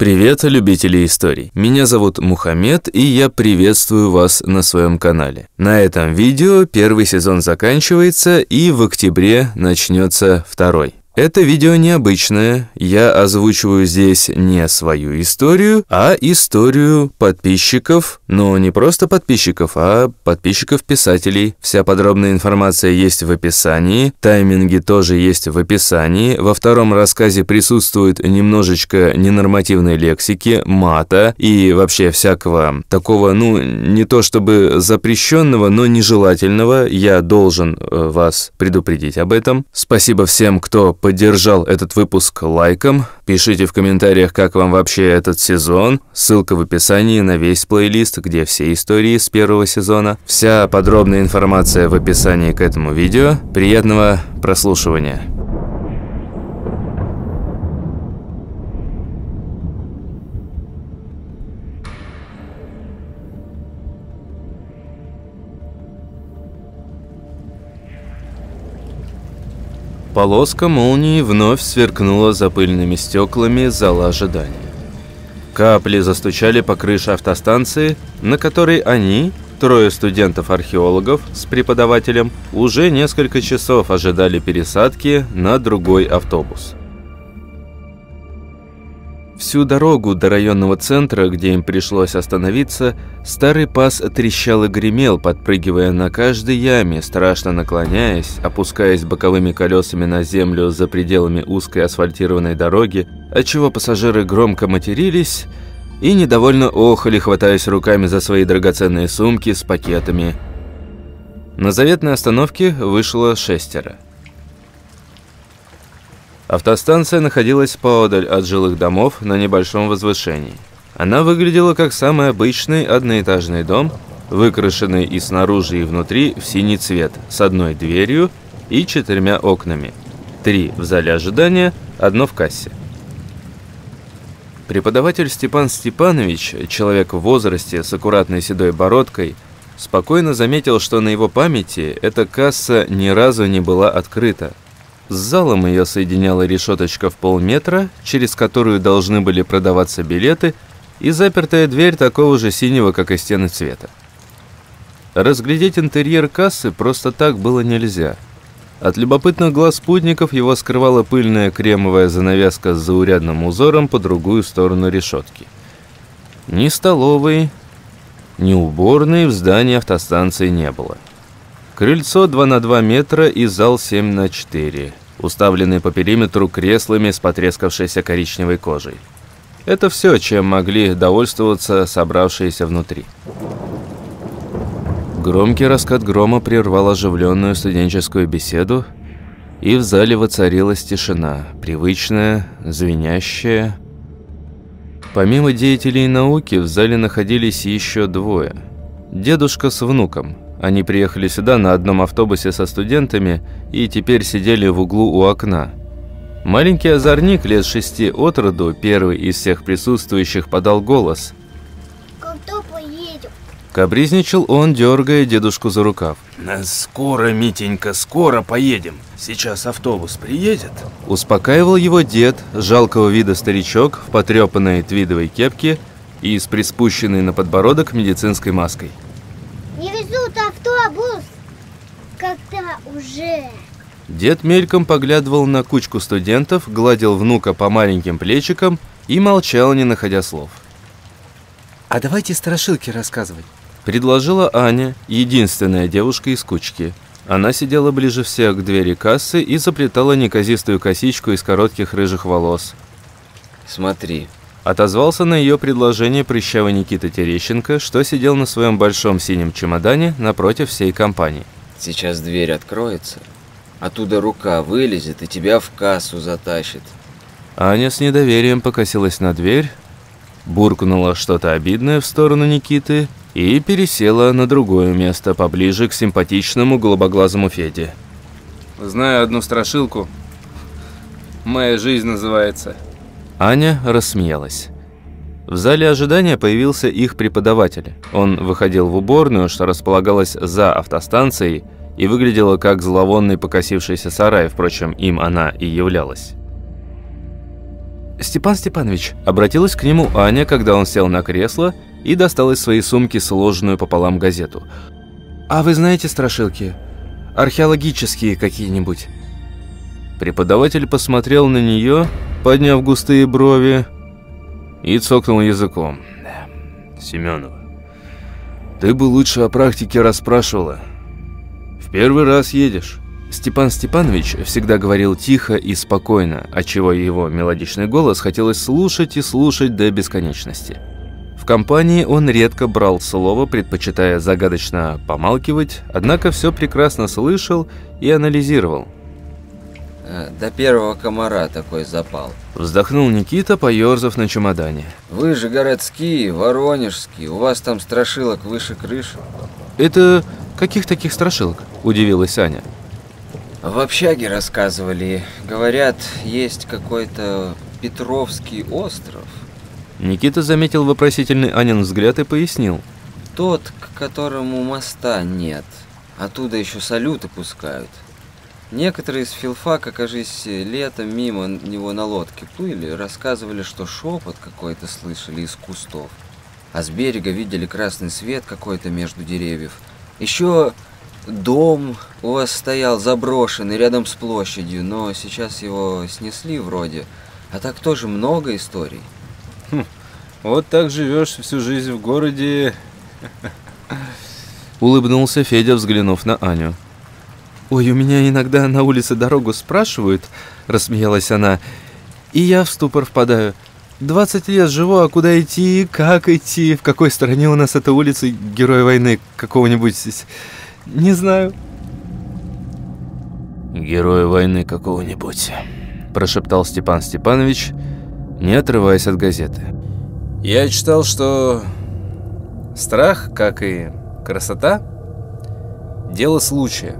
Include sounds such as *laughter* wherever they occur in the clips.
Привет, любители историй. Меня зовут Мухаммед, и я приветствую вас на своем канале. На этом видео первый сезон заканчивается, и в октябре начнется второй. Это видео необычное, я озвучиваю здесь не свою историю, а историю подписчиков, но не просто подписчиков, а подписчиков-писателей. Вся подробная информация есть в описании, тайминги тоже есть в описании. Во втором рассказе присутствует немножечко ненормативной лексики, мата и вообще всякого такого, ну, не то чтобы запрещенного, но нежелательного. Я должен э, вас предупредить об этом. Спасибо всем, кто поддержал этот выпуск лайком. Пишите в комментариях, как вам вообще этот сезон. Ссылка в описании на весь плейлист, где все истории с первого сезона. Вся подробная информация в описании к этому видео. Приятного прослушивания. Полоска молнии вновь сверкнула за пыльными стеклами зала ожидания. Капли застучали по крыше автостанции, на которой они, трое студентов-археологов с преподавателем, уже несколько часов ожидали пересадки на другой автобус. Всю дорогу до районного центра, где им пришлось остановиться, старый пас трещал и гремел, подпрыгивая на каждой яме, страшно наклоняясь, опускаясь боковыми колесами на землю за пределами узкой асфальтированной дороги, отчего пассажиры громко матерились и недовольно охали, хватаясь руками за свои драгоценные сумки с пакетами. На заветной остановке вышло шестеро. Автостанция находилась поодаль от жилых домов на небольшом возвышении. Она выглядела как самый обычный одноэтажный дом, выкрашенный и снаружи, и внутри в синий цвет, с одной дверью и четырьмя окнами. Три в зале ожидания, одно в кассе. Преподаватель Степан Степанович, человек в возрасте с аккуратной седой бородкой, спокойно заметил, что на его памяти эта касса ни разу не была открыта, с залом ее соединяла решеточка в полметра, через которую должны были продаваться билеты, и запертая дверь такого же синего, как и стены цвета. Разглядеть интерьер кассы просто так было нельзя. От любопытных глаз спутников его скрывала пыльная кремовая занавеска с заурядным узором по другую сторону решетки. Ни столовой, ни уборной в здании автостанции не было. Крыльцо 2 на 2 метра и зал 7 на 4 уставленный по периметру креслами с потрескавшейся коричневой кожей. Это все, чем могли довольствоваться собравшиеся внутри. Громкий раскат грома прервал оживленную студенческую беседу, и в зале воцарилась тишина, привычная, звенящая. Помимо деятелей науки, в зале находились еще двое. Дедушка с внуком – они приехали сюда на одном автобусе со студентами и теперь сидели в углу у окна. Маленький озорник лет шести от роду, первый из всех присутствующих, подал голос. Когда поедем? Кабризничал он, дергая дедушку за рукав. «Скоро, Митенька, скоро поедем. Сейчас автобус приедет». Успокаивал его дед, жалкого вида старичок в потрепанной твидовой кепке и с приспущенной на подбородок медицинской маской. Не везут автобус. Когда уже? Дед мельком поглядывал на кучку студентов, гладил внука по маленьким плечикам и молчал, не находя слов. «А давайте страшилки рассказывать», – предложила Аня, единственная девушка из кучки. Она сидела ближе всех к двери кассы и заплетала неказистую косичку из коротких рыжих волос. «Смотри», Отозвался на ее предложение прыщавый Никита Терещенко, что сидел на своем большом синем чемодане напротив всей компании. «Сейчас дверь откроется, оттуда рука вылезет и тебя в кассу затащит». Аня с недоверием покосилась на дверь, буркнула что-то обидное в сторону Никиты и пересела на другое место, поближе к симпатичному голубоглазому Феде. «Знаю одну страшилку. Моя жизнь называется». Аня рассмеялась. В зале ожидания появился их преподаватель. Он выходил в уборную, что располагалась за автостанцией, и выглядела как зловонный покосившийся сарай, впрочем, им она и являлась. Степан Степанович, обратилась к нему Аня, когда он сел на кресло и достал из своей сумки сложенную пополам газету. «А вы знаете страшилки? Археологические какие-нибудь?» Преподаватель посмотрел на нее, подняв густые брови, и цокнул языком. «Семенова, ты бы лучше о практике расспрашивала. В первый раз едешь». Степан Степанович всегда говорил тихо и спокойно, отчего его мелодичный голос хотелось слушать и слушать до бесконечности. В компании он редко брал слово, предпочитая загадочно помалкивать, однако все прекрасно слышал и анализировал. Э, До первого комара такой запал. Вздохнул Никита, поерзав на чемодане. Вы же городские, воронежские, у вас там страшилок выше крыши. «Это каких таких страшилок?» – удивилась Аня. В общаге рассказывали, говорят, есть какой-то Петровский остров. Никита заметил вопросительный Анин взгляд и пояснил. Тот, к которому моста нет. Оттуда еще салюты пускают. Некоторые из филфака, кажись, летом мимо него на лодке плыли, рассказывали, что шепот какой-то слышали из кустов. А с берега видели красный свет какой-то между деревьев. Еще дом у вас стоял заброшенный рядом с площадью, но сейчас его снесли вроде. А так тоже много историй. Вот так живешь всю жизнь в городе. Улыбнулся Федя, взглянув на Аню. «Ой, у меня иногда на улице дорогу спрашивают», – рассмеялась она, – «и я в ступор впадаю. 20 лет живу, а куда идти, как идти, в какой стороне у нас эта улица Героя войны какого-нибудь, не знаю». «Героя войны какого-нибудь», – прошептал Степан Степанович, не отрываясь от газеты. Я читал, что страх, как и красота, дело случая.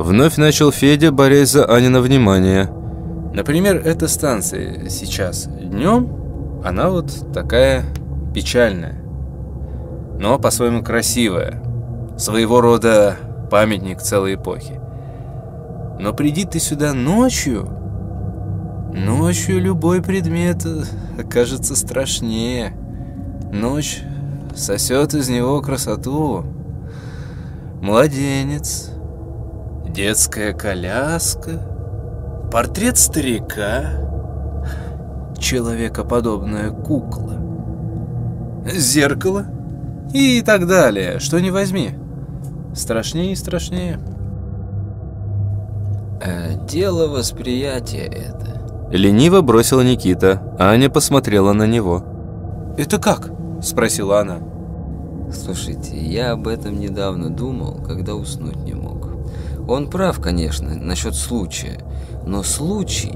Вновь начал Федя, борясь за Анина внимание. Например, эта станция сейчас днем, она вот такая печальная, но по-своему красивая. Своего рода памятник целой эпохи. Но приди ты сюда ночью, ночью любой предмет окажется страшнее. Ночь сосет из него красоту. Младенец, детская коляска, портрет старика, человекоподобная кукла, зеркало и так далее, что не возьми. Страшнее и страшнее. Э, дело восприятия это. Лениво бросила Никита, а Аня посмотрела на него. «Это как?» – спросила она. Слушайте, я об этом недавно думал, когда уснуть не мог. Он прав, конечно, насчет случая. Но случай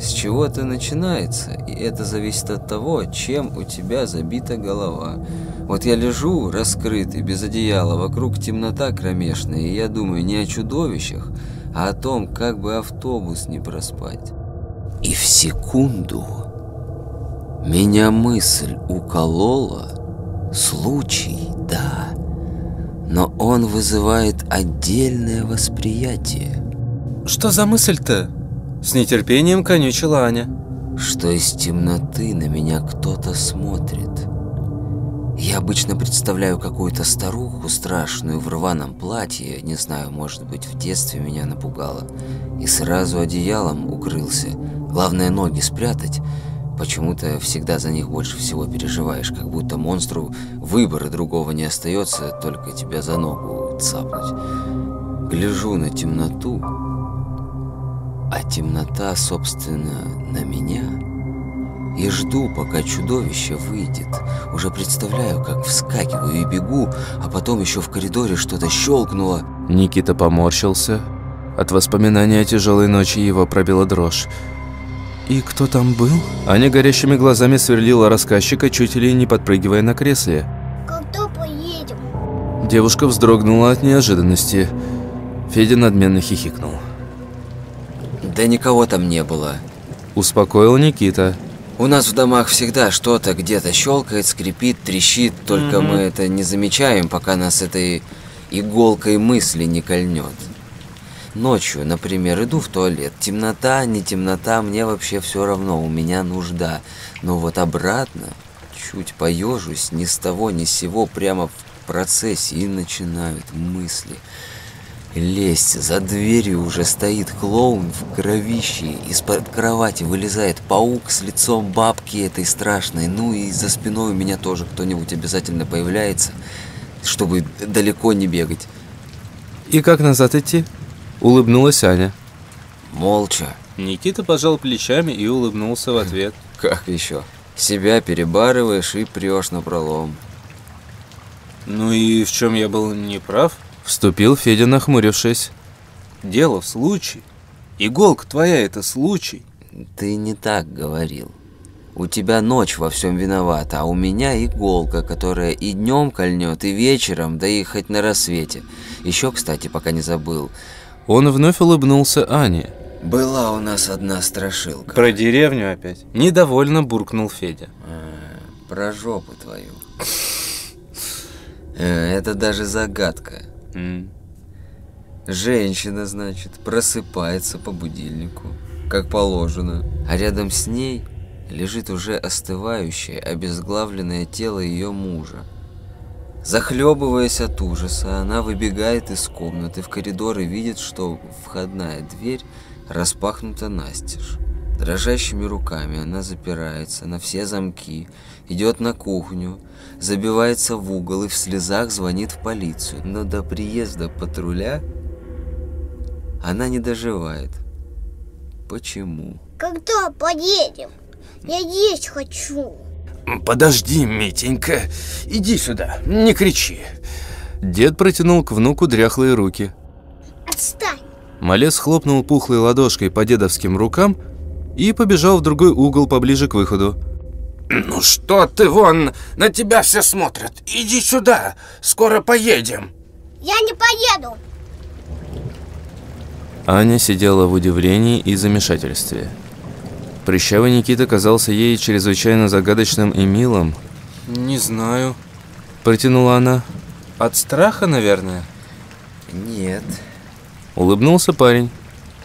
с чего-то начинается, и это зависит от того, чем у тебя забита голова. Вот я лежу, раскрытый, без одеяла, вокруг темнота кромешная, и я думаю не о чудовищах, а о том, как бы автобус не проспать. И в секунду меня мысль уколола. Случай, да, но он вызывает отдельное восприятие. «Что за мысль-то?» С нетерпением конючила Аня. что из темноты на меня кто-то смотрит. Я обычно представляю какую-то старуху страшную в рваном платье, не знаю, может быть, в детстве меня напугало, и сразу одеялом укрылся. Главное, ноги спрятать. Почему-то всегда за них больше всего переживаешь, как будто монстру выбора другого не остается, только тебя за ногу цапнуть. Гляжу на темноту, а темнота, собственно, на меня. И жду, пока чудовище выйдет. Уже представляю, как вскакиваю и бегу, а потом еще в коридоре что-то щелкнуло. Никита поморщился. От воспоминания о тяжелой ночи его пробила дрожь. «И кто там был?» Аня горящими глазами сверлила рассказчика, чуть ли не подпрыгивая на кресле. Когда поедем? Девушка вздрогнула от неожиданности. Федя надменно хихикнул. Да никого там не было. Успокоил Никита. У нас в домах всегда что-то где-то щелкает, скрипит, трещит, только мы это не замечаем, пока нас этой иголкой мысли не кольнет. Ночью, например, иду в туалет. Темнота, не темнота, мне вообще все равно, у меня нужда. Но вот обратно, чуть поежусь, ни с того, ни с сего, прямо в процессе, и начинают мысли. Лезть, за дверью уже стоит клоун в кровище, из-под кровати вылезает паук с лицом бабки этой страшной, ну и за спиной у меня тоже кто-нибудь обязательно появляется, чтобы далеко не бегать. И как назад идти? Улыбнулась Аня. Молча. Никита пожал плечами и улыбнулся в ответ. *laughs* Как еще? Себя перебарываешь и прешь на пролом. Ну и в чем я был неправ? Вступил Федя, нахмурившись. Дело в случае. Иголка твоя это случай. Ты не так говорил. У тебя ночь во всем виновата, а у меня иголка, которая и днем кольнет, и вечером, да и хоть на рассвете. Еще, кстати, пока не забыл. Он вновь улыбнулся Ане. Была у нас одна страшилка. Про деревню опять. Недовольно буркнул Федя. А, про жопу твою. Э, Это даже загадка. Женщина, значит, просыпается по будильнику, как положено, а рядом с ней лежит уже остывающее, обезглавленное тело ее мужа. Захлебываясь от ужаса, она выбегает из комнаты в коридор и видит, что входная дверь распахнута настежь. Дрожащими руками она запирается на все замки, идет на кухню, забивается в угол и в слезах звонит в полицию. Но до приезда патруля она не доживает. Почему? Когда поедем? Я есть хочу. Подожди, Митенька. Иди сюда, не кричи. Дед протянул к внуку дряхлые руки. Отстань. Малец хлопнул пухлой ладошкой по дедовским рукам и побежал в другой угол поближе к выходу. Ну что ты вон, на тебя все смотрят. Иди сюда, скоро поедем. Я не поеду. Аня сидела в удивлении и замешательстве. Прыщавый Никита казался ей чрезвычайно загадочным и милым. Не знаю. Протянула она. От страха, наверное. Нет, Улыбнулся парень.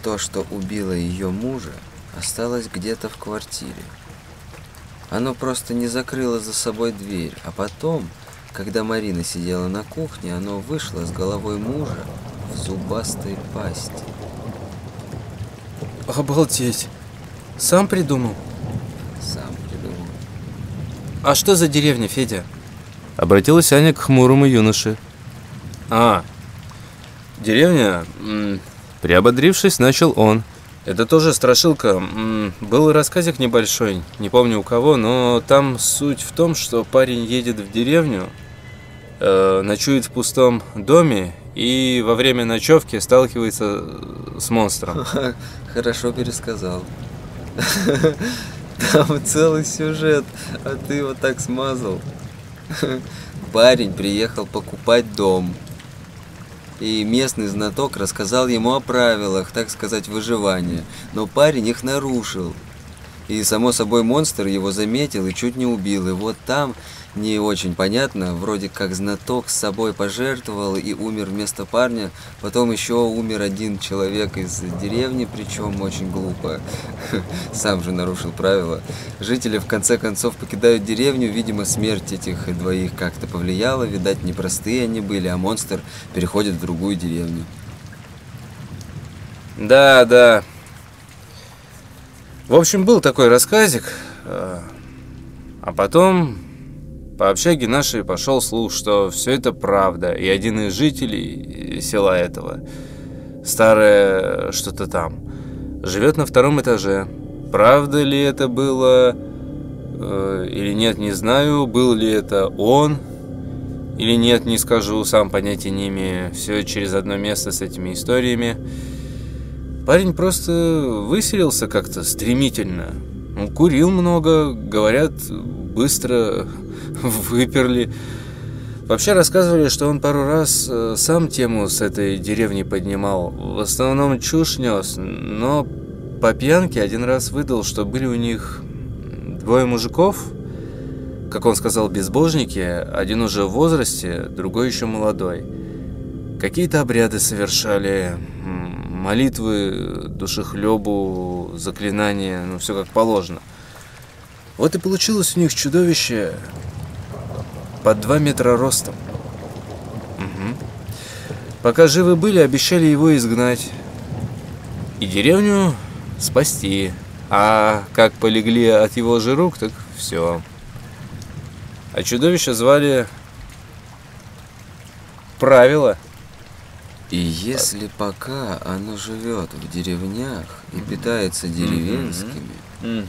то, что убило ее мужа, осталось где-то в квартире. Оно просто не закрыло за собой дверь, а потом, когда Марина сидела на кухне, оно вышло с головой мужа в зубастой пасти. Обалдеть. Сам придумал. Сам придумал. А что за деревня, Федя? Обратилась Аня к хмурому юноше. А, деревня... м, Приободрившись, начал он. Это тоже страшилка. М, Был рассказик небольшой, не помню у кого, но там суть в том, что парень едет в деревню, э, ночует в пустом доме и во время ночевки сталкивается с монстром. *laughs* Хорошо пересказал. Там целый сюжет, а ты его так смазал. Парень приехал покупать дом. И местный знаток рассказал ему о правилах, так сказать, выживания. Но парень их нарушил. И, само собой, монстр его заметил и чуть не убил. И вот там, не очень понятно, вроде как знаток с собой пожертвовал и умер вместо парня. Потом еще умер один человек из деревни, причем очень глупо. *laughs* Сам же нарушил правила. Жители в конце концов покидают деревню. Видимо, смерть этих двоих как-то повлияла. Видать, непростые они были, а монстр переходит в другую деревню. Да, да. В общем, был такой рассказик. э, А потом по общаге нашей пошел слух, что все это правда. И один из жителей села этого, старое что-то там, живет на втором этаже. Правда ли это было э, или нет, не знаю. Был ли это он или нет, не скажу, сам понятия не имею. Все через одно место с этими историями. Парень просто выселился как-то стремительно. Ну, курил много, говорят, быстро выперли. Вообще рассказывали, что он пару раз э, сам тему с этой деревни поднимал. В основном чушь нес, но по пьянке один раз выдал, что были у них двое мужиков, как он сказал, безбожники, один уже в возрасте, другой еще молодой. Какие-то обряды совершали, молитвы, душехлебу, заклинания, ну все как положено. Вот и получилось у них чудовище под 2 метра ростом. Мгм. Пока живы были, обещали его изгнать. И деревню спасти. А как полегли от его же рук, так все. А чудовище звали Правило. И если пока оно живет в деревнях и питается деревенскими,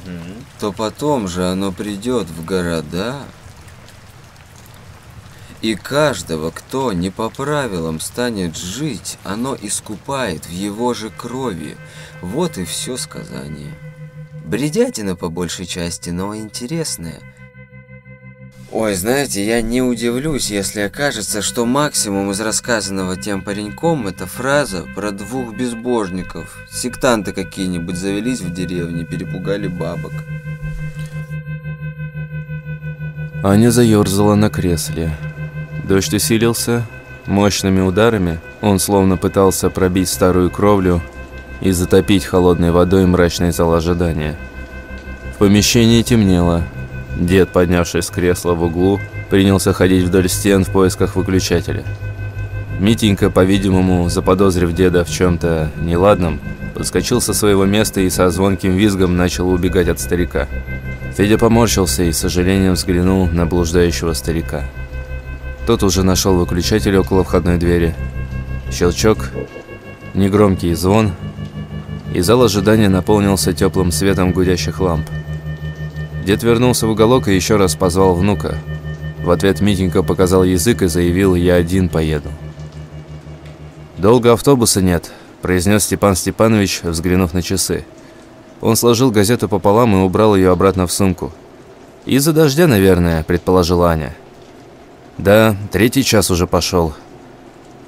то потом же оно придет в города, и каждого, кто не по правилам станет жить, оно искупает в его же крови. Вот и все сказание. Бредятина по большей части, но интересная. Ой, знаете, я не удивлюсь, если окажется, что максимум из рассказанного тем пареньком это фраза про двух безбожников. Сектанты какие-нибудь завелись в деревне, перепугали бабок. Аня заерзала на кресле. Дождь усилился. Мощными ударами он словно пытался пробить старую кровлю и затопить холодной водой мрачный зал ожидания. В помещении темнело. Дед, поднявшись с кресла в углу, принялся ходить вдоль стен в поисках выключателя. Митенька, по-видимому, заподозрив деда в чем-то неладном, подскочил со своего места и со звонким визгом начал убегать от старика. Федя поморщился и с сожалением взглянул на блуждающего старика. Тот уже нашел выключатель около входной двери. Щелчок, негромкий звон, и зал ожидания наполнился теплым светом гудящих ламп. Дед вернулся в уголок и еще раз позвал внука. В ответ Митенька показал язык и заявил «Я один поеду». «Долго автобуса нет», – произнес Степан Степанович, взглянув на часы. Он сложил газету пополам и убрал ее обратно в сумку. «Из-за дождя, наверное», – предположила Аня. «Да, третий час уже пошел».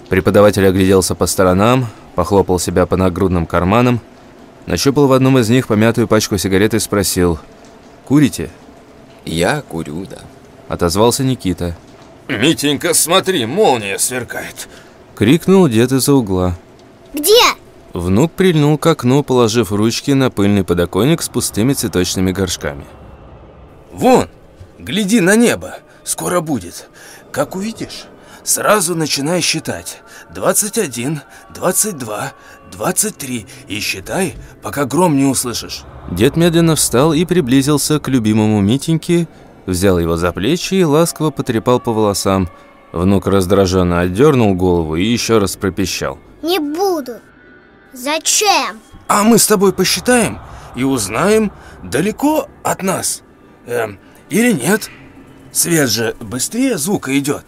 Преподаватель огляделся по сторонам, похлопал себя по нагрудным карманам, нащупал в одном из них помятую пачку сигарет и спросил «Курите?» Я курю, да. Отозвался Никита. Митенька, смотри, молния сверкает. Крикнул дед из-за угла. Где? Внук прильнул к окну, положив ручки на пыльный подоконник с пустыми цветочными горшками. Вон, гляди на небо, скоро будет. Как увидишь, сразу начинай считать. 21, 22, 23 и считай, пока гром не услышишь. Дед медленно встал и приблизился к любимому Митеньке, взял его за плечи и ласково потрепал по волосам. Внук раздраженно отдернул голову и еще раз пропищал. Не буду. Зачем? А мы с тобой посчитаем и узнаем, далеко от нас эм, или нет. Свет же быстрее звука идет.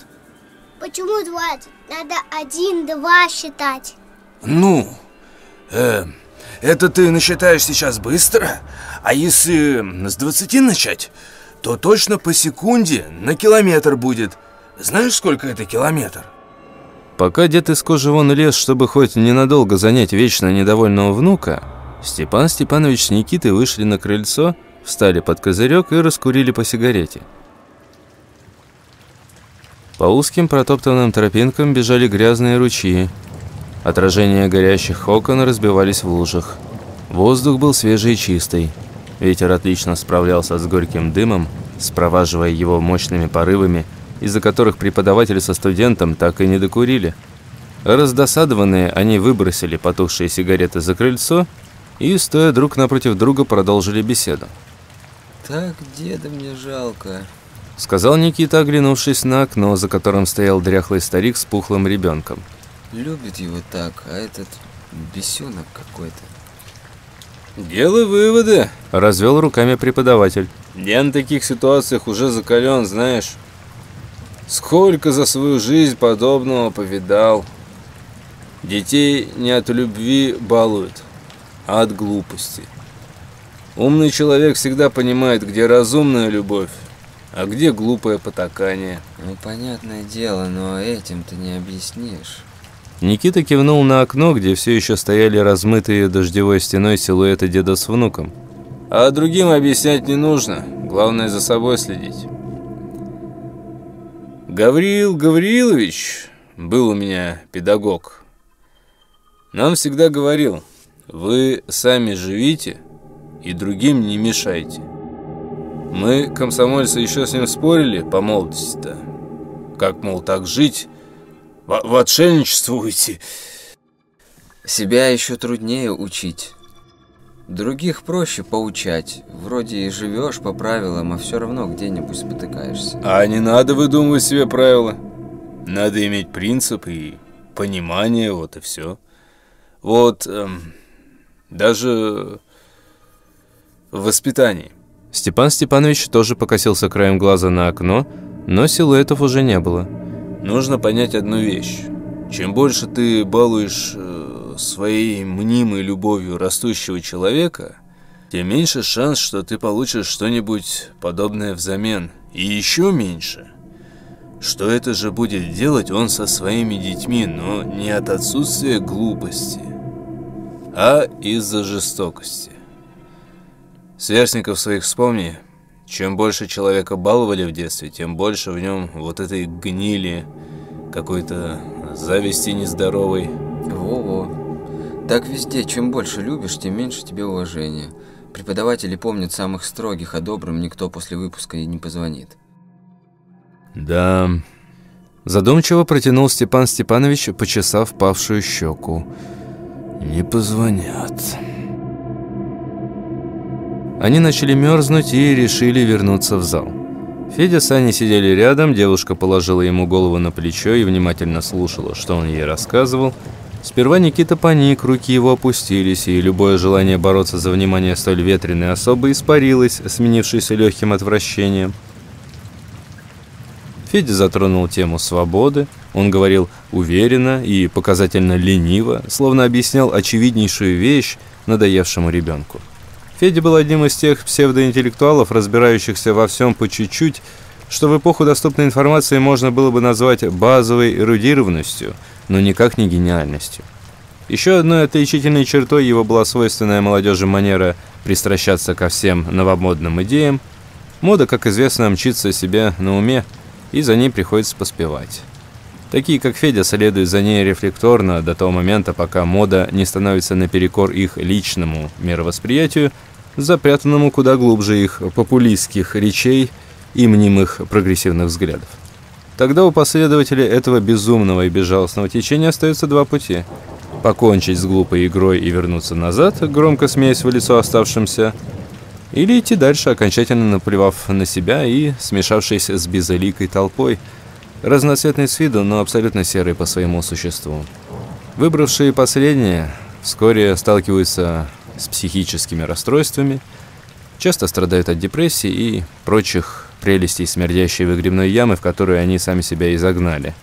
Почему 20? Надо один, два считать. Ну, эм, это ты насчитаешь сейчас быстро, а если с 20 начать, то точно по секунде на километр будет. Знаешь, сколько это километр? Пока дед из кожи вон лез, чтобы хоть ненадолго занять вечно недовольного внука, Степан Степанович с Никитой вышли на крыльцо, встали под козырек и раскурили по сигарете. По узким протоптанным тропинкам бежали грязные ручьи. Отражения горящих окон разбивались в лужах. Воздух был свежий и чистый. Ветер отлично справлялся с горьким дымом, спроваживая его мощными порывами, из-за которых преподаватель со студентом так и не докурили. Раздосадованные, они выбросили потухшие сигареты за крыльцо и, стоя друг напротив друга, продолжили беседу. Так деда мне жалко. Сказал Никита, оглянувшись на окно, за которым стоял дряхлый старик с пухлым ребенком. Любит его так, а этот бесенок какой-то. Делай выводы, развел руками преподаватель. Я на таких ситуациях уже закален, знаешь. Сколько за свою жизнь подобного повидал. Детей не от любви балуют, а от глупости. Умный человек всегда понимает, где разумная любовь, а где глупое потакание. Ну, понятное дело, но этим ты не объяснишь. Никита кивнул на окно, где все еще стояли размытые дождевой стеной силуэты деда с внуком. А другим объяснять не нужно, главное за собой следить. Гавриил Гаврилович был у меня педагог. нам всегда говорил, вы сами живите и другим не мешайте. Мы, комсомольцы, еще с ним спорили по молодости-то. Как, мол, так жить, в, в отшельничество уйти. Себя еще труднее учить. Других проще поучать. Вроде и живешь по правилам, а все равно где-нибудь спотыкаешься. А не надо выдумывать себе правила. Надо иметь принцип и понимание, вот и все. Вот эм, даже в воспитании. Степан Степанович тоже покосился краем глаза на окно, но силуэтов уже не было. Нужно понять одну вещь. Чем больше ты балуешь э, своей мнимой любовью растущего человека, тем меньше шанс, что ты получишь что-нибудь подобное взамен. И еще меньше, что это же будет делать он со своими детьми, но не от отсутствия глупости, а из-за жестокости. Сверстников своих вспомни. Чем больше человека баловали в детстве, тем больше в нем вот этой гнили, какой-то зависти нездоровой. Во-во. Так везде, чем больше любишь, тем меньше тебе уважения. Преподаватели помнят самых строгих, а добрым никто после выпуска и не позвонит. Да. Задумчиво протянул Степан Степанович, почесав павшую щеку. Не позвонят. Они начали мерзнуть и решили вернуться в зал. Федя с Аней сидели рядом, девушка положила ему голову на плечо и внимательно слушала, что он ей рассказывал. Сперва Никита паник, руки его опустились, и любое желание бороться за внимание столь ветреной особы испарилось, сменившись легким отвращением. Федя затронул тему свободы. Он говорил уверенно и показательно лениво, словно объяснял очевиднейшую вещь надоевшему ребенку. Федя был одним из тех псевдоинтеллектуалов, разбирающихся во всем по чуть-чуть, что в эпоху доступной информации можно было бы назвать базовой эрудированностью, но никак не гениальностью. Еще одной отличительной чертой его была свойственная молодежи манера пристращаться ко всем новомодным идеям. Мода, как известно, мчится себе на уме, и за ней приходится поспевать. Такие, как Федя, следуют за ней рефлекторно до того момента, пока мода не становится наперекор их личному мировосприятию, запрятанному куда глубже их популистских речей и мнимых прогрессивных взглядов. Тогда у последователей этого безумного и безжалостного течения остается два пути. Покончить с глупой игрой и вернуться назад, громко смеясь в лицо оставшимся, или идти дальше, окончательно наплевав на себя и смешавшись с безликой толпой, разноцветной с виду, но абсолютно серой по своему существу. Выбравшие последнее вскоре сталкиваются с психическими расстройствами, часто страдают от депрессии и прочих прелестей смердящей выгребной ямы, в которую они сами себя изогнали.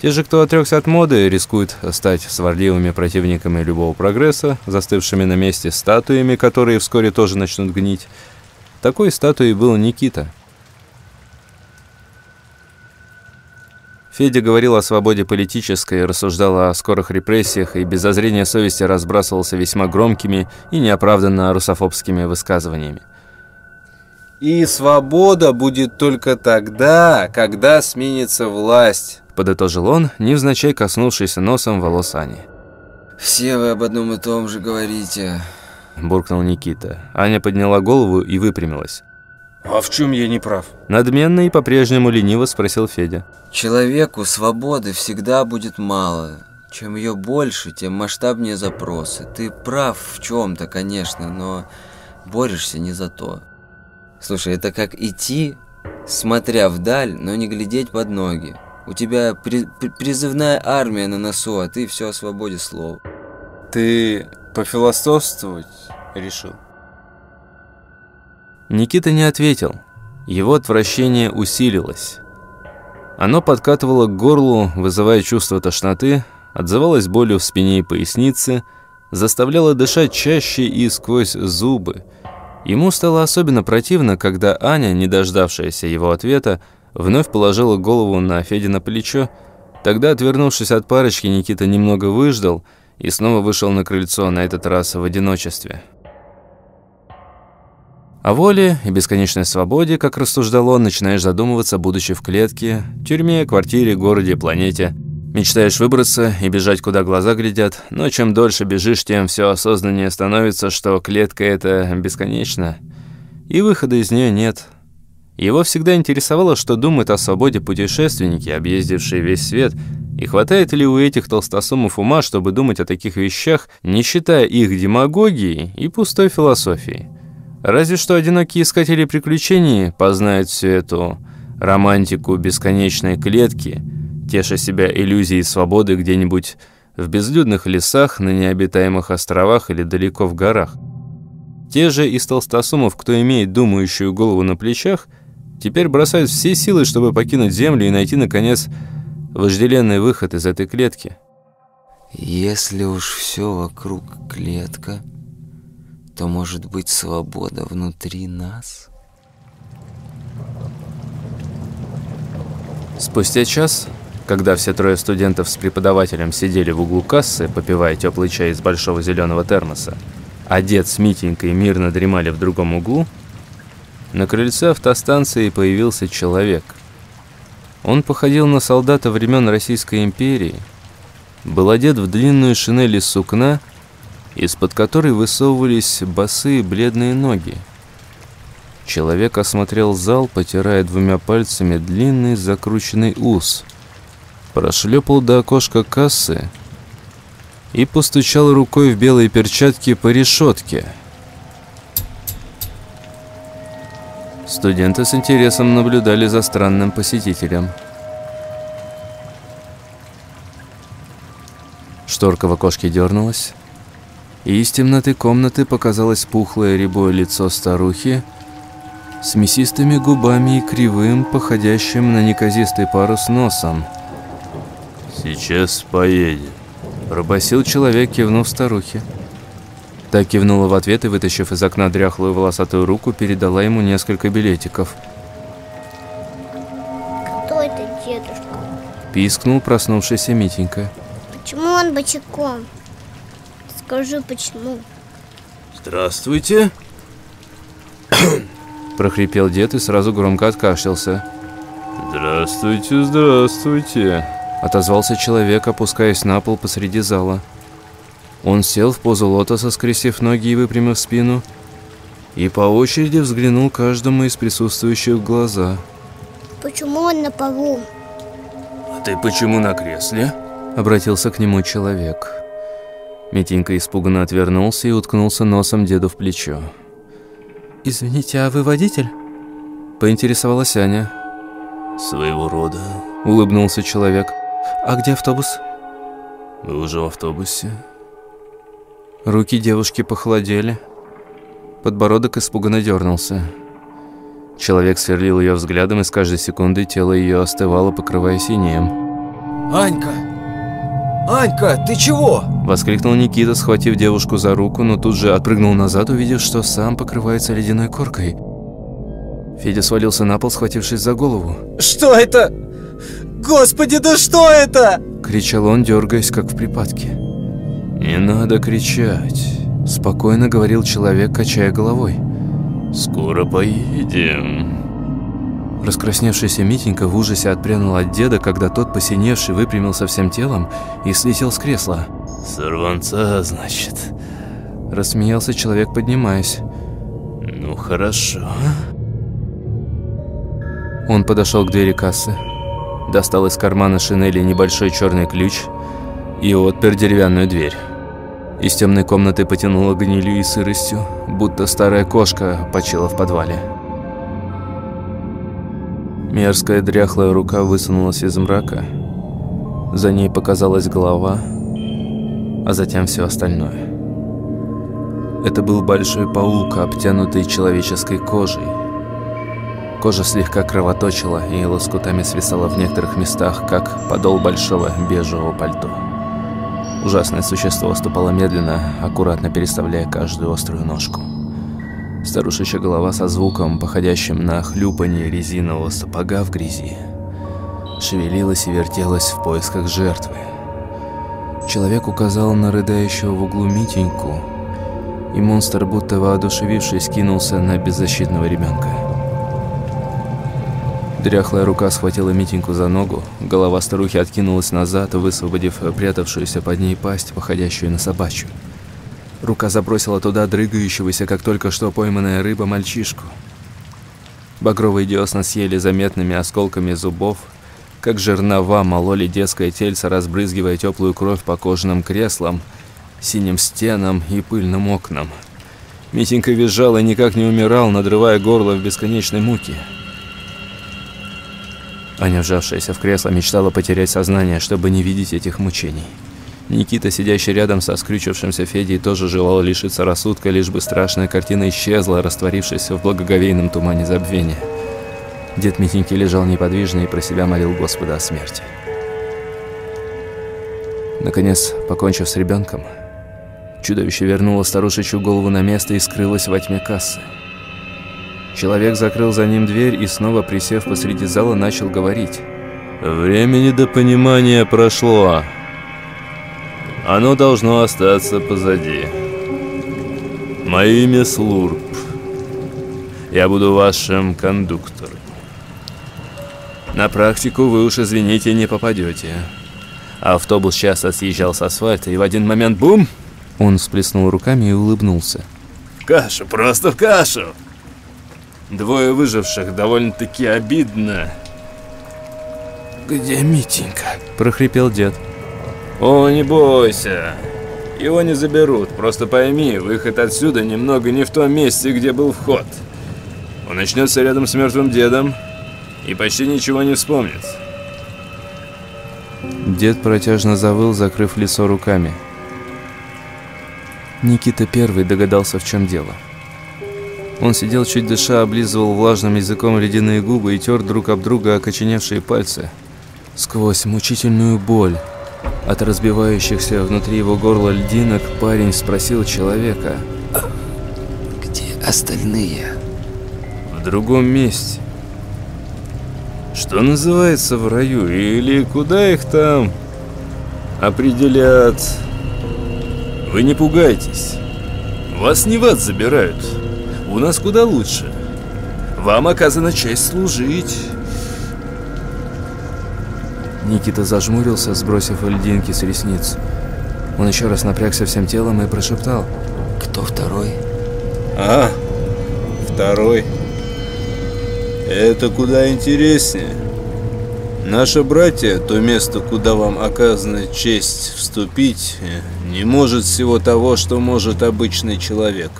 Те же, кто отрекся от моды, рискуют стать сварливыми противниками любого прогресса, застывшими на месте статуями, которые вскоре тоже начнут гнить. Такой статуей был Никита – Федя говорил о свободе политической, рассуждал о скорых репрессиях и без зазрения совести разбрасывался весьма громкими и неоправданно русофобскими высказываниями. «И свобода будет только тогда, когда сменится власть», подытожил он, невзначай коснувшись носом волос Ани. «Все вы об одном и том же говорите», буркнул Никита. Аня подняла голову и выпрямилась. «А в чем я не прав?» Надменно и по-прежнему лениво спросил Федя. «Человеку свободы всегда будет мало. Чем ее больше, тем масштабнее запросы. Ты прав в чем-то, конечно, но борешься не за то. Слушай, это как идти, смотря вдаль, но не глядеть под ноги. У тебя при при призывная армия на носу, а ты все о свободе слова. Ты пофилософствовать решил? Никита не ответил. Его отвращение усилилось. Оно подкатывало к горлу, вызывая чувство тошноты, отзывалось болью в спине и пояснице, заставляло дышать чаще и сквозь зубы. Ему стало особенно противно, когда Аня, не дождавшаяся его ответа, вновь положила голову на Федина плечо. Тогда, отвернувшись от парочки, Никита немного выждал и снова вышел на крыльцо, на этот раз в одиночестве. О воле и бесконечной свободе, как рассуждал он, начинаешь задумываться, будучи в клетке, тюрьме, квартире, городе, планете. Мечтаешь выбраться и бежать, куда глаза глядят, но чем дольше бежишь, тем все осознаннее становится, что клетка эта бесконечна, и выхода из нее нет. Его всегда интересовало, что думают о свободе путешественники, объездившие весь свет, и хватает ли у этих толстосумов ума, чтобы думать о таких вещах, не считая их демагогией и пустой философией. Разве что одинокие искатели приключений познают всю эту романтику бесконечной клетки, теша себя иллюзией свободы где-нибудь в безлюдных лесах, на необитаемых островах или далеко в горах. Те же из толстосумов, кто имеет думающую голову на плечах, теперь бросают все силы, чтобы покинуть Землю и найти, наконец, вожделенный выход из этой клетки. Если уж все вокруг клетка, то может быть свобода внутри нас? Спустя час, когда все трое студентов с преподавателем сидели в углу кассы, попивая теплый чай из большого зеленого термоса, а дед с Митенькой мирно дремали в другом углу, на крыльце автостанции появился человек. Он походил на солдата времен Российской империи, был одет в длинную шинель из сукна, из-под которой высовывались босые бледные ноги. Человек осмотрел зал, потирая двумя пальцами длинный закрученный ус, прошлепал до окошка кассы и постучал рукой в белые перчатки по решетке. Студенты с интересом наблюдали за странным посетителем. Шторка в окошке дернулась, и из темноты комнаты показалось пухлое рябое лицо старухи с мясистыми губами и кривым, походящим на неказистый парус носом. «Сейчас поедем», – пробасил человек, кивнув старухе. Та кивнула в ответ и, вытащив из окна дряхлую волосатую руку, передала ему несколько билетиков. Кто это дедушка? Пискнул проснувшийся Митенька. Почему он бочком? Скажи, почему? Здравствуйте. *coughs* Прохрипел дед и сразу громко откашлялся. «Здравствуйте, здравствуйте», Отозвался человек, опускаясь на пол посреди зала. Он сел в позу лотоса, скрестив ноги и выпрямив спину, и по очереди взглянул каждому из присутствующих в глаза. Почему он на полу? А ты почему на кресле? Обратился к нему человек. Митенька испуганно отвернулся и уткнулся носом деду в плечо. «Извините, а вы водитель?» Поинтересовалась Аня. Своего рода. Улыбнулся человек. «А где автобус?» Мы уже в автобусе. Руки девушки похолодели. Подбородок испуганно дернулся. Человек сверлил ее взглядом, и с каждой секундой тело ее остывало, покрывая синеем. Анька! Анька, ты чего? Воскликнул Никита, схватив девушку за руку, но тут же отпрыгнул назад, увидев, что сам покрывается ледяной коркой. Федя свалился на пол, схватившись за голову. Что это? Господи, да что это? Кричал он, дергаясь, как в припадке. «Не надо кричать», – спокойно говорил человек, качая головой. «Скоро поедем». Раскрасневшийся Митенька в ужасе отпрянул от деда, когда тот, посиневший, выпрямился всем телом и слетел с кресла. «Сорванца, значит?» Рассмеялся человек, поднимаясь. «Ну, хорошо». Он подошел к двери кассы, достал из кармана шинели небольшой черный ключ и отпер деревянную дверь. Из темной комнаты потянуло гнилью и сыростью, будто старая кошка почила в подвале. Мерзкая дряхлая рука высунулась из мрака. За ней показалась голова, а затем все остальное. Это был большой паук, обтянутый человеческой кожей. Кожа слегка кровоточила и лоскутами свисала в некоторых местах, как подол большого бежевого пальто. Ужасное существо ступало медленно, аккуратно переставляя каждую острую ножку. Старушечья голова со звуком, походящим на хлюпанье резинового сапога в грязи, шевелилась и вертелась в поисках жертвы. Человек указал на рыдающего в углу Митеньку, и монстр, будто воодушевившись, кинулся на беззащитного ребенка. Дряхлая рука схватила Митеньку за ногу, голова старухи откинулась назад, высвободив прятавшуюся под ней пасть, походящую на собачью. Рука забросила туда дрыгающегося, как только что пойманная рыба, мальчишку. Багровые десна съели заметными осколками зубов, как жернова мололи детское тельце, разбрызгивая теплую кровь по кожаным креслам, синим стенам и пыльным окнам. Митенька визжал и никак не умирал, надрывая горло в бесконечной муке. Аня, вжавшаяся в кресло, мечтала потерять сознание, чтобы не видеть этих мучений. Никита, сидящий рядом со скрючившимся Федей, тоже желал лишиться рассудка, лишь бы страшная картина исчезла, растворившись в благоговейном тумане забвения. Дед Митеньки лежал неподвижно и про себя молил Господа о смерти. Наконец, покончив с ребенком, чудовище вернуло старушечью голову на место и скрылось во тьме кассы. Человек закрыл за ним дверь и снова, присев посреди зала, начал говорить. «Времени до понимания прошло. Оно должно остаться позади. Мое имя Слурп. Я буду вашим кондуктором. На практику вы уж, извините, не попадете. Автобус часто съезжал с асфальта, и в один момент бум! Он всплеснул руками и улыбнулся. В кашу, просто в кашу! Двое выживших довольно-таки обидно. Где Митенька? прохрипел дед. О, не бойся. Его не заберут. Просто пойми, выход отсюда немного не в том месте, где был вход. Он начнется рядом с мертвым дедом и почти ничего не вспомнит. Дед протяжно завыл, закрыв лицо руками. Никита первый догадался, в чем дело. Он сидел чуть дыша, облизывал влажным языком ледяные губы и тер друг об друга окоченевшие пальцы. Сквозь мучительную боль от разбивающихся внутри его горла льдинок парень спросил человека. Где остальные? В другом месте. Что называется в раю? Или куда их там определят? Вы не пугайтесь. Вас не в ад забирают. У нас куда лучше. Вам оказана честь служить. Никита зажмурился, сбросив льдинки с ресниц. Он еще раз напрягся всем телом и прошептал. Кто второй? А, второй. Это куда интереснее. Наше братья, то место, куда вам оказана честь вступить, не может всего того, что может обычный человек.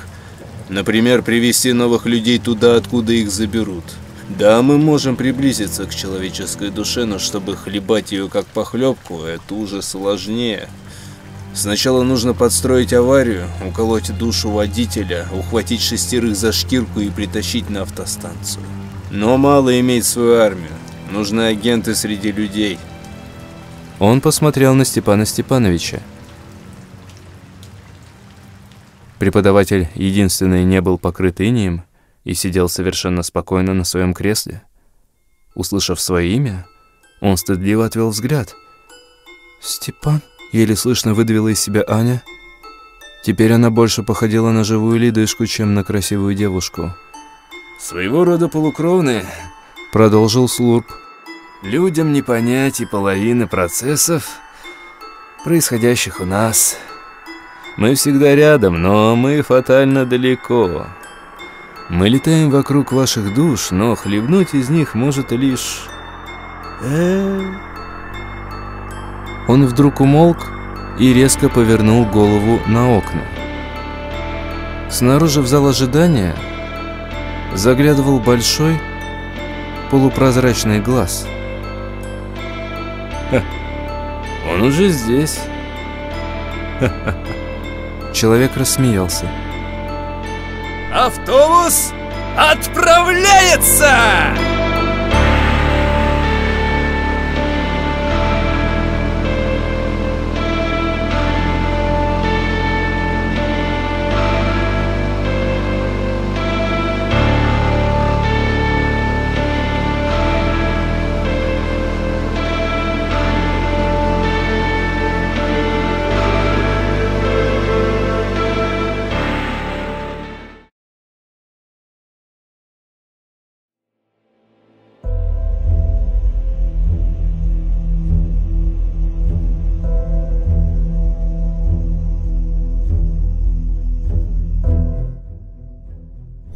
Например, привести новых людей туда, откуда их заберут. Да, мы можем приблизиться к человеческой душе, но чтобы хлебать ее как похлебку, это уже сложнее. Сначала нужно подстроить аварию, уколоть душу водителя, ухватить шестерых за шкирку и притащить на автостанцию. Но мало иметь свою армию. Нужны агенты среди людей. Он посмотрел на Степана Степановича. Преподаватель единственный не был покрыт инием и сидел совершенно спокойно на своем кресле. Услышав свое имя, он стыдливо отвел взгляд. «Степан?» — еле слышно выдавила из себя Аня. Теперь она больше походила на живую ледышку, чем на красивую девушку. Своего рода полукровные, Продолжил Слурп. людям не понять и половины процессов, происходящих у нас. Мы всегда рядом, но мы фатально далеко. Мы летаем вокруг ваших душ, но хлебнуть из них может лишь... Э? Он вдруг умолк и резко повернул голову на окна. Снаружи в зал ожидания заглядывал большой полупрозрачный глаз. Ха, он уже здесь. Человек рассмеялся. Автобус отправляется!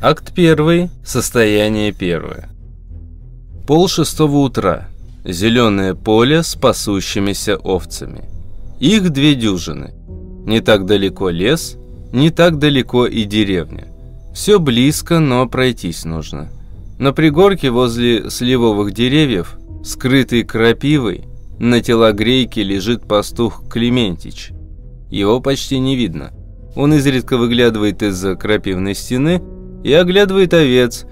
Акт первый. Состояние первое. Пол шестого утра. Зеленое поле с пасущимися овцами. Их две дюжины. Не так далеко лес, не так далеко и деревня. Все близко, но пройтись нужно. На пригорке возле сливовых деревьев, скрытый крапивой, на телогрейке лежит пастух Клементич. Его почти не видно. Он изредка выглядывает из-за крапивной стены и оглядывает овец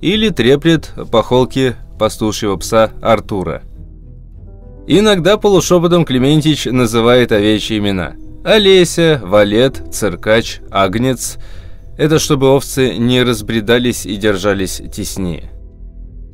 или треплет по холке пастушьего пса Артура. Иногда полушепотом Клементич называет овечьи имена. Олеся, Валет, Циркач, Агнец. Это чтобы овцы не разбредались и держались теснее.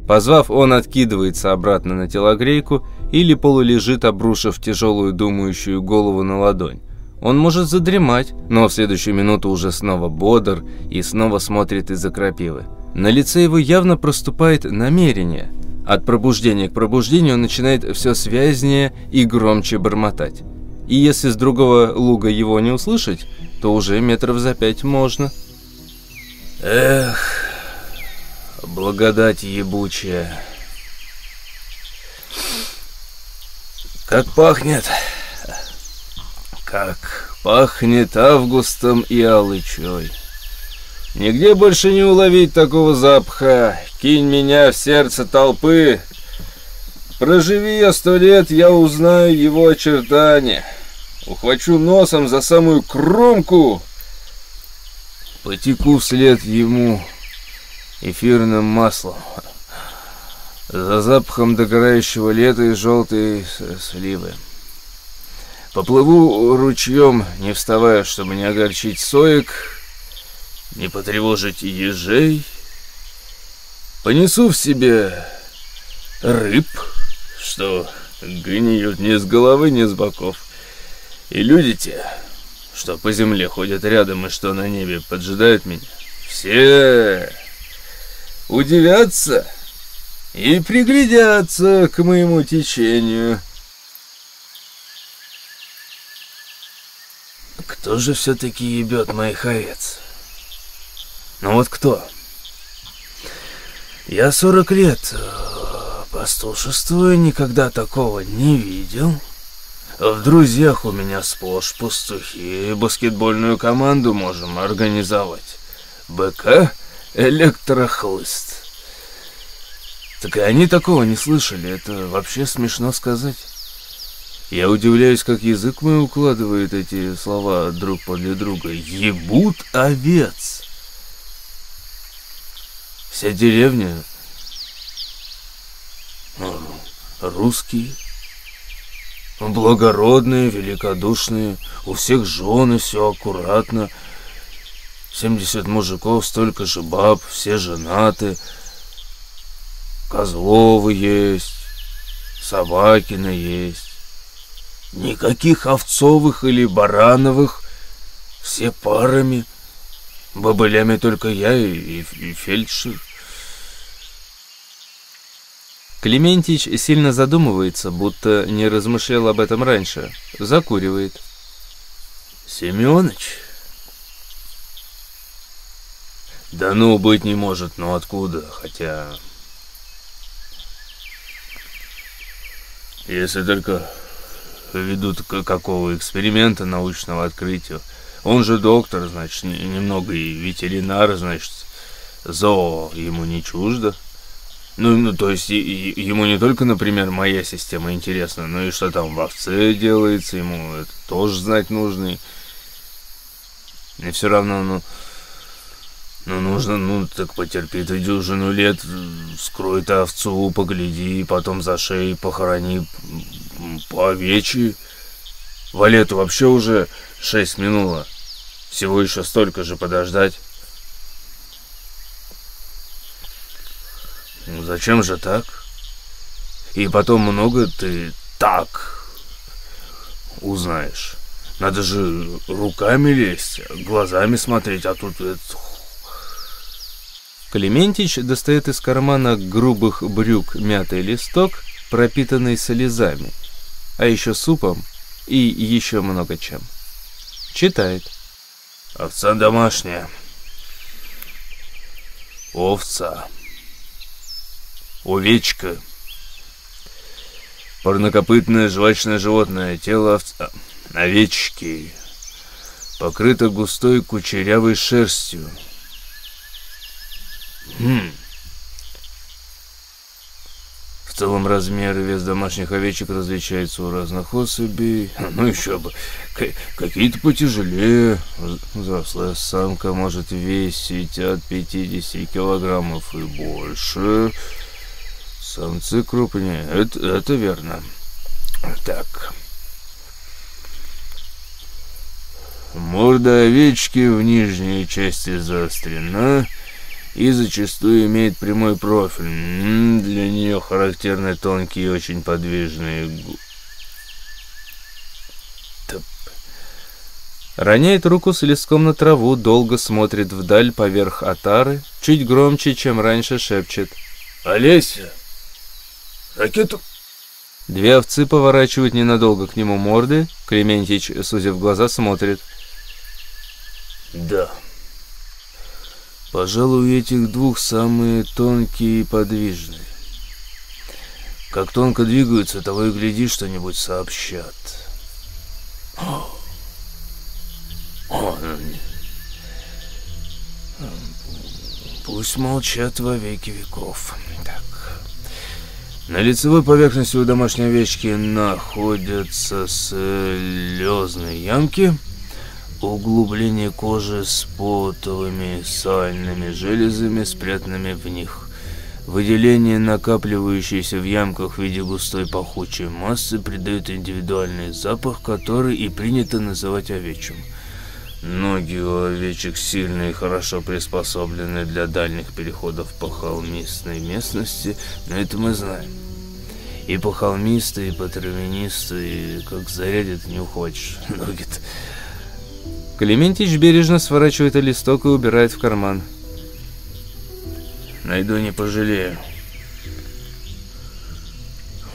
Позвав, он откидывается обратно на телогрейку или полулежит, обрушив тяжелую думающую голову на ладонь. Он может задремать, но в следующую минуту уже снова бодр и снова смотрит из-за крапивы. На лице его явно проступает намерение – от пробуждения к пробуждению он начинает все связнее и громче бормотать. И если с другого луга его не услышать, то уже метров за пять можно. Эх, благодать ебучая. Как пахнет, как пахнет августом и алычой. Нигде больше не уловить такого запаха. Кинь меня в сердце толпы. Проживи я сто лет, я узнаю его очертания. Ухвачу носом за самую кромку. Потеку вслед ему эфирным маслом. За запахом догорающего лета и желтой сливы. Поплыву ручьем, не вставая, чтобы не огорчить соек, не потревожить ежей. Понесу в себе рыб, что гниют ни с головы, ни с боков. И люди те, что по земле ходят рядом и что на небе поджидают меня, все удивятся и приглядятся к моему течению. Кто же все-таки ебет моих овец? Ну вот кто? Я 40 лет э, пастушествую, никогда такого не видел. В друзьях у меня сплошь пастухи, баскетбольную команду можем организовать. БК электрохлыст. Так и они такого не слышали, это вообще смешно сказать. Я удивляюсь, как язык мой укладывает эти слова друг подле друга. Ебут овец. Вся деревня ну, русские, благородные, великодушные, у всех жены, все аккуратно. 70 мужиков, столько же баб, все женаты. Козловы есть, Собакины есть. Никаких овцовых или барановых, все парами. Бобылями только я и, и, и фельдшер. Клементич сильно задумывается, будто не размышлял об этом раньше. Закуривает. Семёныч? Да ну, быть не может, но откуда? Хотя... Если только ведут какого эксперимента научного открытия, он же доктор, значит, немного и ветеринар, значит, зоо ему не чуждо. Ну, ну то есть и, и, ему не только, например, моя система интересна, но и что там в овце делается, ему это тоже знать нужно. И все равно, ну, ну нужно, ну, так потерпи ты дюжину лет, скрой ты овцу, погляди, потом за шеей похорони по овечьи. Валету вообще уже шесть минуло. Всего еще столько же подождать. Ну зачем же так? И потом много ты так узнаешь. Надо же руками лезть, глазами смотреть, а тут это... Клементич достает из кармана грубых брюк мятый листок, пропитанный слезами, а еще супом и еще много чем. Читает. Овца домашняя. овца, овечка, парнокопытное жвачное животное, тело овца, овечки, покрыто густой кучерявой шерстью. Хм. В целом размер и вес домашних овечек различается у разных особей. *laughs* Ну еще бы. Какие-то потяжелее. Взрослая самка может весить от 50 килограммов и больше. Самцы крупнее. Это, это верно. Так. Морда овечки в нижней части заострена и зачастую имеет прямой профиль. Для нее характерны тонкие и очень подвижные губы. Роняет руку с листком на траву, долго смотрит вдаль поверх отары, чуть громче, чем раньше шепчет. «Олеся! Ракету!» Две овцы поворачивают ненадолго к нему морды. Клементич, сузив глаза, смотрит. «Да». Пожалуй, этих двух самые тонкие и подвижные. Как тонко двигаются, того и гляди, что-нибудь сообщат. О, пусть молчат во веки веков. Так. На лицевой поверхности у домашней овечки находятся слезные ямки – углубление кожи с потовыми сальными железами, спрятанными в них. Выделение, накапливающееся в ямках в виде густой пахучей массы, придает индивидуальный запах, который и принято называть овечьим. Ноги у овечек сильные и хорошо приспособлены для дальних переходов по холмистной местности, но это мы знаем. И по холмистой, и по травянистой, как зарядит, не ухватишь. Ноги-то Клементич бережно сворачивает листок и убирает в карман. Найду, не пожалею.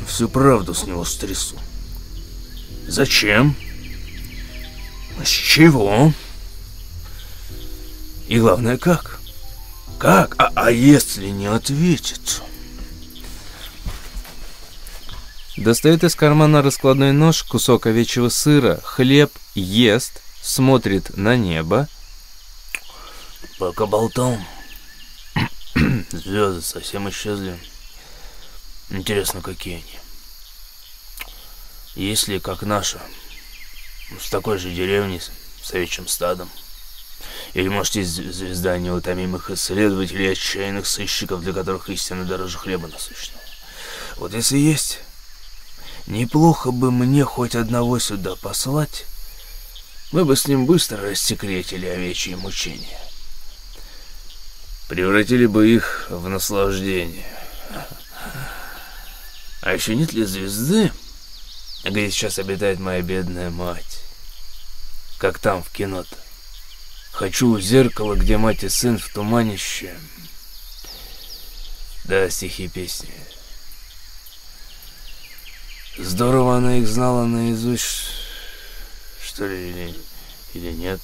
Всю правду с него стрясу. Зачем? С чего? И главное, как? Как? А, а если не ответит? Достает из кармана раскладной нож, кусок овечьего сыра, хлеб, ест, смотрит на небо. Пока болтал, *clears throat* звезды совсем исчезли. Интересно, какие они. Если как наша, с такой же деревней, с овечьим стадом. Или, может, есть звезда неутомимых исследователей, отчаянных сыщиков, для которых истина дороже хлеба насущного. Вот если есть, неплохо бы мне хоть одного сюда послать, мы бы с ним быстро рассекретили овечьи мучения. Превратили бы их в наслаждение. А еще нет ли звезды, где сейчас обитает моя бедная мать? Как там в кино-то. Хочу у зеркала, где мать и сын в туманище. Да, стихи песни. Здорово она их знала наизусть что ли, или, или нет.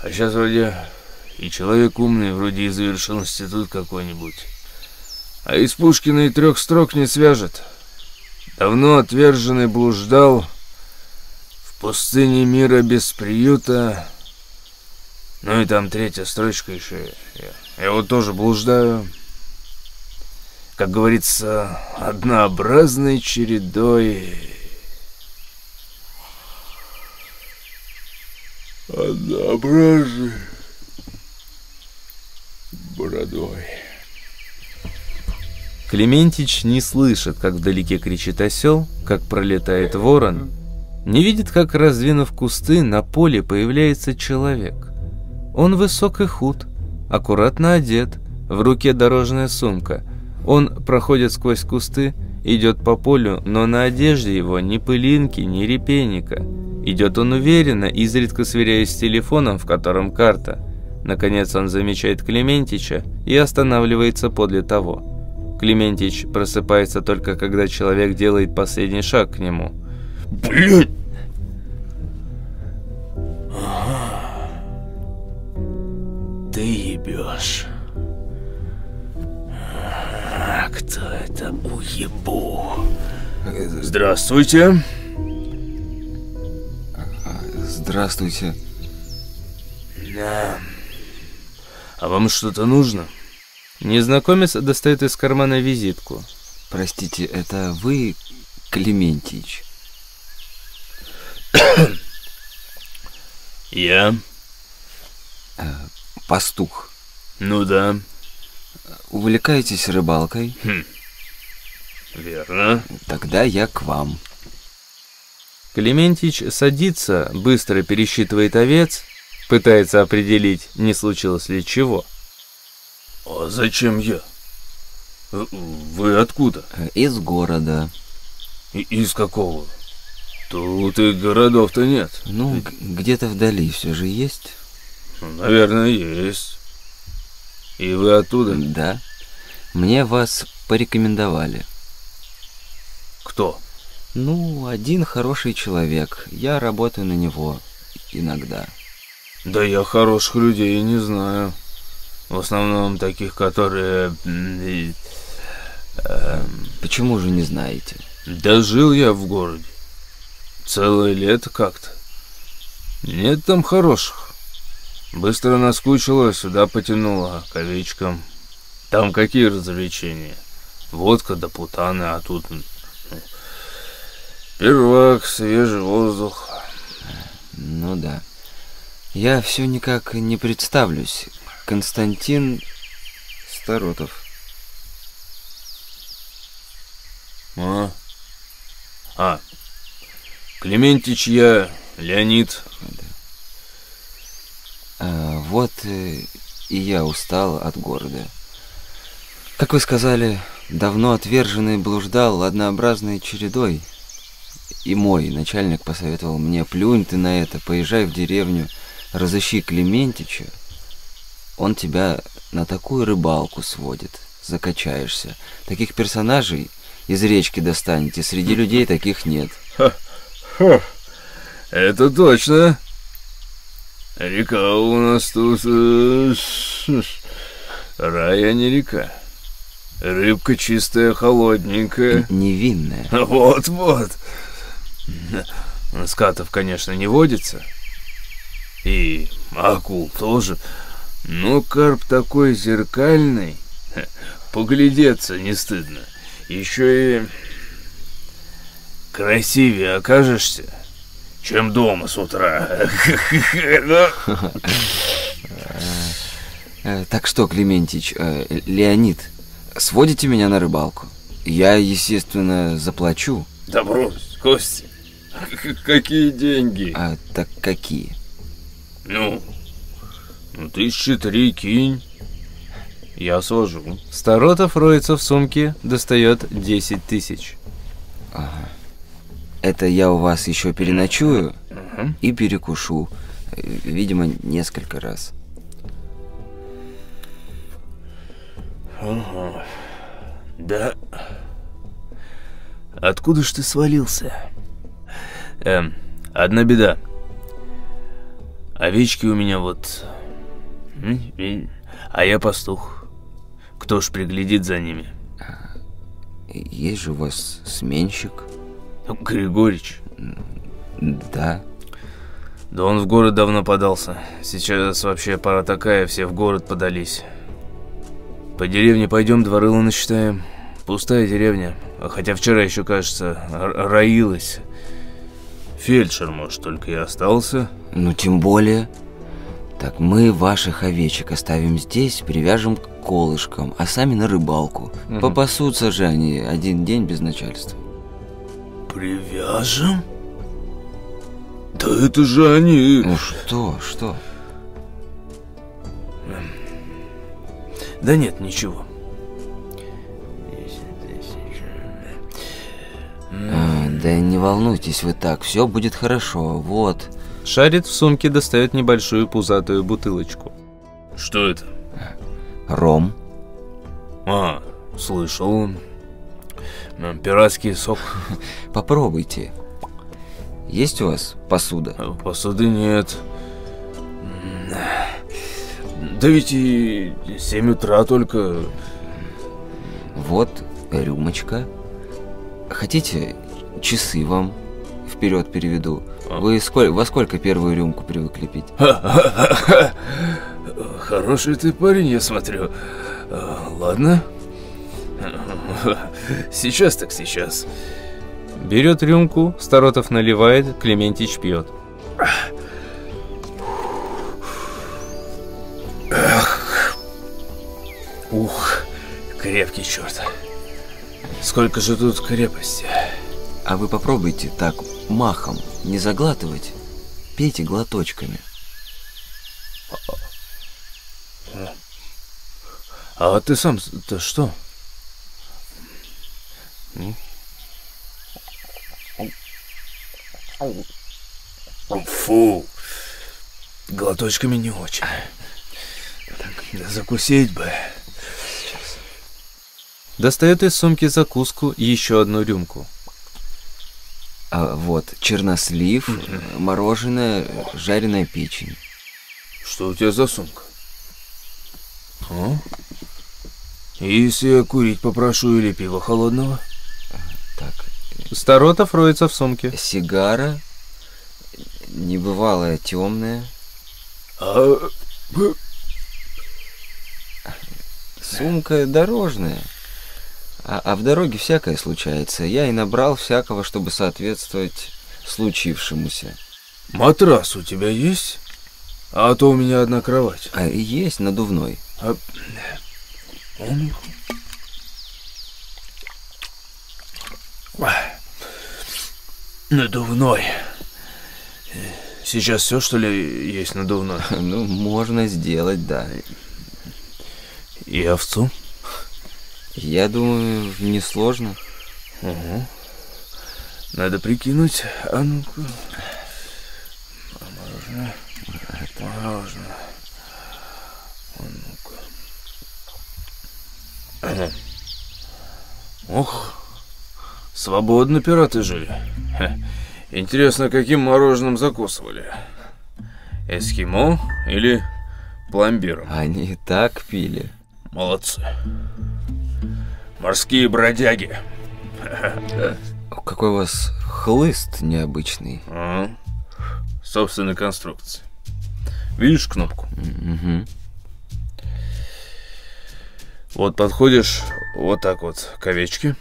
А сейчас вроде и человек умный, вроде и завершил институт какой-нибудь. А из Пушкина и трех строк не свяжет. Давно отверженный блуждал в пустыне мира без приюта. Ну и там третья строчка еще. Я, я вот тоже блуждаю. Как говорится, однообразной чередой однообразный бородой. Клементич не слышит, как вдалеке кричит осел, как пролетает ворон, не видит, как, раздвинув кусты, на поле появляется человек. Он высок и худ, аккуратно одет, в руке дорожная сумка. Он проходит сквозь кусты, идет по полю, но на одежде его ни пылинки, ни репейника. Идет он уверенно, изредка сверяясь с телефоном, в котором карта. Наконец он замечает Клементича и останавливается подле того. Клементич просыпается только когда человек делает последний шаг к нему. Блядь! Ты ебешь. А, Кто это уебу? Здравствуйте. Здравствуйте. Да. А вам что-то нужно? Незнакомец достает из кармана визитку. Простите, это вы, Клементич? Я? Пастух. Ну да, Увлекаетесь рыбалкой? верно. Тогда я к вам. Клементич садится, быстро пересчитывает овец, пытается определить, не случилось ли чего. А зачем я? Э, Вы откуда? Из города. И- из какого? Тут и городов-то нет. Ну, где-то вдали все же есть. Наверное, есть. И вы оттуда? Да. Мне вас порекомендовали. Кто? Ну, один хороший человек. Я работаю на него иногда. Да я хороших людей не знаю. В основном таких, которые... м, и- Почему же не знаете? Да жил я в городе. Целое лето как-то. Нет там хороших. Быстро наскучило, сюда потянуло, к овечкам. Там какие развлечения? Водка да путаны, а тут... Первак, свежий воздух. Ну да. Я все никак не представлюсь. Константин Старотов. А? А. Клементич я, Леонид. А, вот э, и я устал от города. Как вы сказали, давно отверженный блуждал однообразной чередой. И мой начальник посоветовал мне, плюнь ты на это, поезжай в деревню, разыщи Клементича. Он тебя на такую рыбалку сводит, закачаешься. Таких персонажей из речки достанете, среди людей таких нет. Это точно. Река у нас тут... э, Рай, а не река. Рыбка чистая, холодненькая. Невинная. Вот-вот. Скатов, конечно, не водится. И акул тоже. Но карп такой зеркальный. Поглядеться не стыдно. Еще и красивее окажешься, чем дома с утра. *laughs* Э, так что, Клементич, э, Леонид, сводите меня на рыбалку? Я, естественно, заплачу. Да брось, Костя. Какие деньги? А так какие? Ну, ну тысячи три кинь. Я свожу. Старотов роется в сумке, достает 10 тысяч. Это я у вас еще переночую и перекушу. Видимо, несколько раз. Да. Откуда ж ты свалился? Эм, одна беда. Овечки у меня вот... А я пастух. Кто ж приглядит за ними? Есть же у вас сменщик? Ну, Григорич. Да. Да он в город давно подался. Сейчас вообще пора такая, все в город подались. По деревне пойдем, дворыло насчитаем. Пустая деревня. Хотя вчера еще, кажется, роилась. Фельдшер, может, только и остался. Ну, тем более. Так мы ваших овечек оставим здесь, привяжем к колышкам, а сами на рыбалку. Попасутся же они один день без начальства. Привяжем? Да это же они. Ну что, что? Да нет, ничего. А, да не волнуйтесь вы так, все будет хорошо. Вот. Шарит в сумке, достает небольшую пузатую бутылочку. Что это? Ром. А, слышал. Пиратский сок. *laughs* Попробуйте. Есть у вас посуда? А Посуды нет. Да ведь и 7 утра только. Вот рюмочка. Хотите, часы вам вперед переведу. Вы сколь, во сколько первую рюмку привыкли пить? *laughs* Хороший ты парень, я смотрю. А, Ладно. *laughs* Сейчас так сейчас. Берет рюмку, Старотов наливает, Клементич пьет. Ух, крепкий черт. Сколько же тут крепости. А вы попробуйте так, махом, не заглатывать. Пейте глоточками. А ты сам-то что? Фу. Глоточками не очень. Так, да закусить бы. Достает из сумки закуску и еще одну рюмку. А вот чернослив, мороженое, жареная печень. Что у тебя за сумка? А? Если я курить попрошу или пива холодного? Так, Старотов роется в сумке. сигара, небывалая темная, А, сумка дорожная. А, а в дороге всякое случается. Я и набрал всякого, чтобы соответствовать случившемуся. матрас у тебя есть? А то у меня одна кровать. А есть надувной. А... Надувной. Сейчас все, что ли, есть надувной? *laughs* Ну, можно сделать, да. И овцу? Я думаю, несложно. Угу. Надо прикинуть. А ну-ка. Мороженое. Мороженое. А ну-ка. Ага. Ох, свободно пираты жили. Ха. Интересно, каким мороженым закусывали? Эскимо или пломбиром? Они так пили. Молодцы. Морские бродяги. Какой у вас хлыст необычный. А, собственной конструкции. Видишь кнопку? Мгм. Вот подходишь вот так вот к овечке.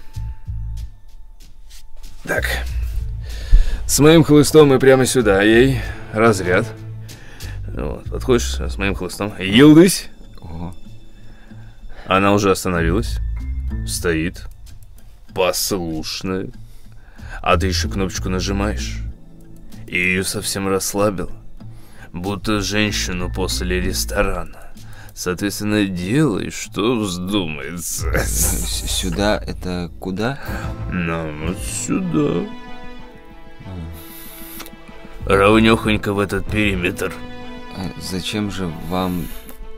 Так. С моим хлыстом и прямо сюда ей разряд. Вот, подходишь с моим хлыстом. Елдысь. Она уже остановилась. Стоит. Послушная. А ты еще кнопочку нажимаешь. И ее совсем расслабил. Будто женщину после ресторана. Соответственно, делай, что вздумается. с- сюда это куда? Нам вот сюда. Ровнёхонько в этот периметр. А зачем же вам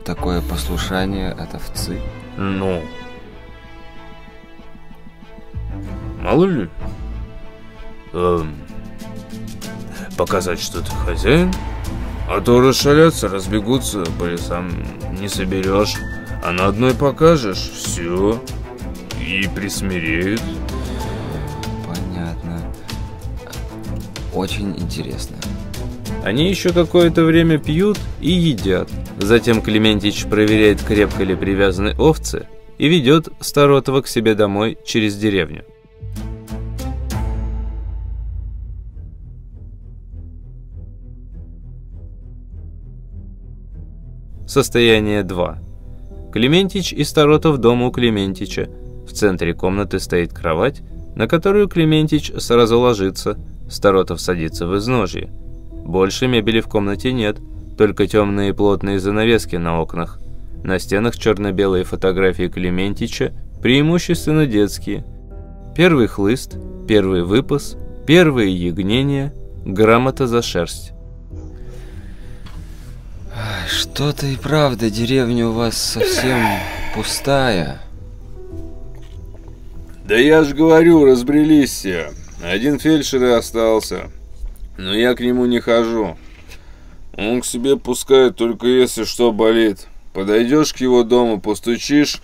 такое послушание от овцы? Ну. Мало ли. Эм, показать, что ты хозяин. А то расшалятся, разбегутся по лесам, не соберешь. А на одной покажешь, все. И присмиреют. Понятно. Очень интересно. Они еще какое-то время пьют и едят. Затем Клементич проверяет, крепко ли привязаны овцы, и ведет Старотова к себе домой через деревню. Состояние 2. Клементич и Старотов дома у Клементича. В центре комнаты стоит кровать, на которую Клементич сразу ложится. Старотов садится в изножье. Больше мебели в комнате нет, только темные плотные занавески на окнах. На стенах черно-белые фотографии Клементича, преимущественно детские. Первый хлыст, первый выпас, первые ягнения, грамота за шерсть. Что-то и правда, деревня у вас совсем пустая. Да я ж говорю, разбрелись все. Один фельдшер и остался. Но я к нему не хожу. Он к себе пускает только если что болит. Подойдешь к его дому, постучишь,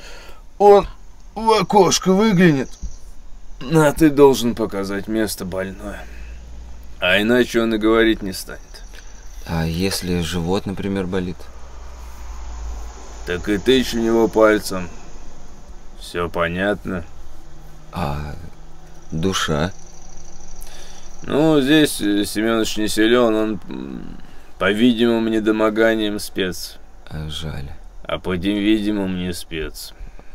он в окошко выглянет. А ты должен показать место больное. А иначе он и говорить не станет. А если живот, например, болит? Так и тычь в него пальцем. Все понятно. А душа? Ну, здесь э, Семенович не силен, он, по-видимому, недомоганием спец. А, жаль. А по-видимому, не спец.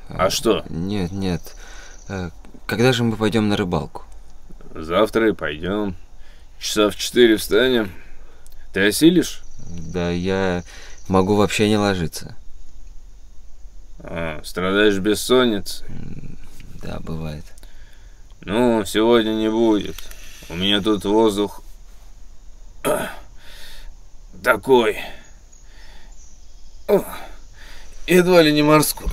А что? Нет, нет. А, Когда же мы пойдем на рыбалку? Завтра и пойдем. Часа в четыре встанем. Ты осилишь? Да я могу вообще не ложиться. А, страдаешь бессонницей? Да, бывает. Ну, сегодня не будет. У меня тут воздух *clears throat* такой. О, едва ли не морской.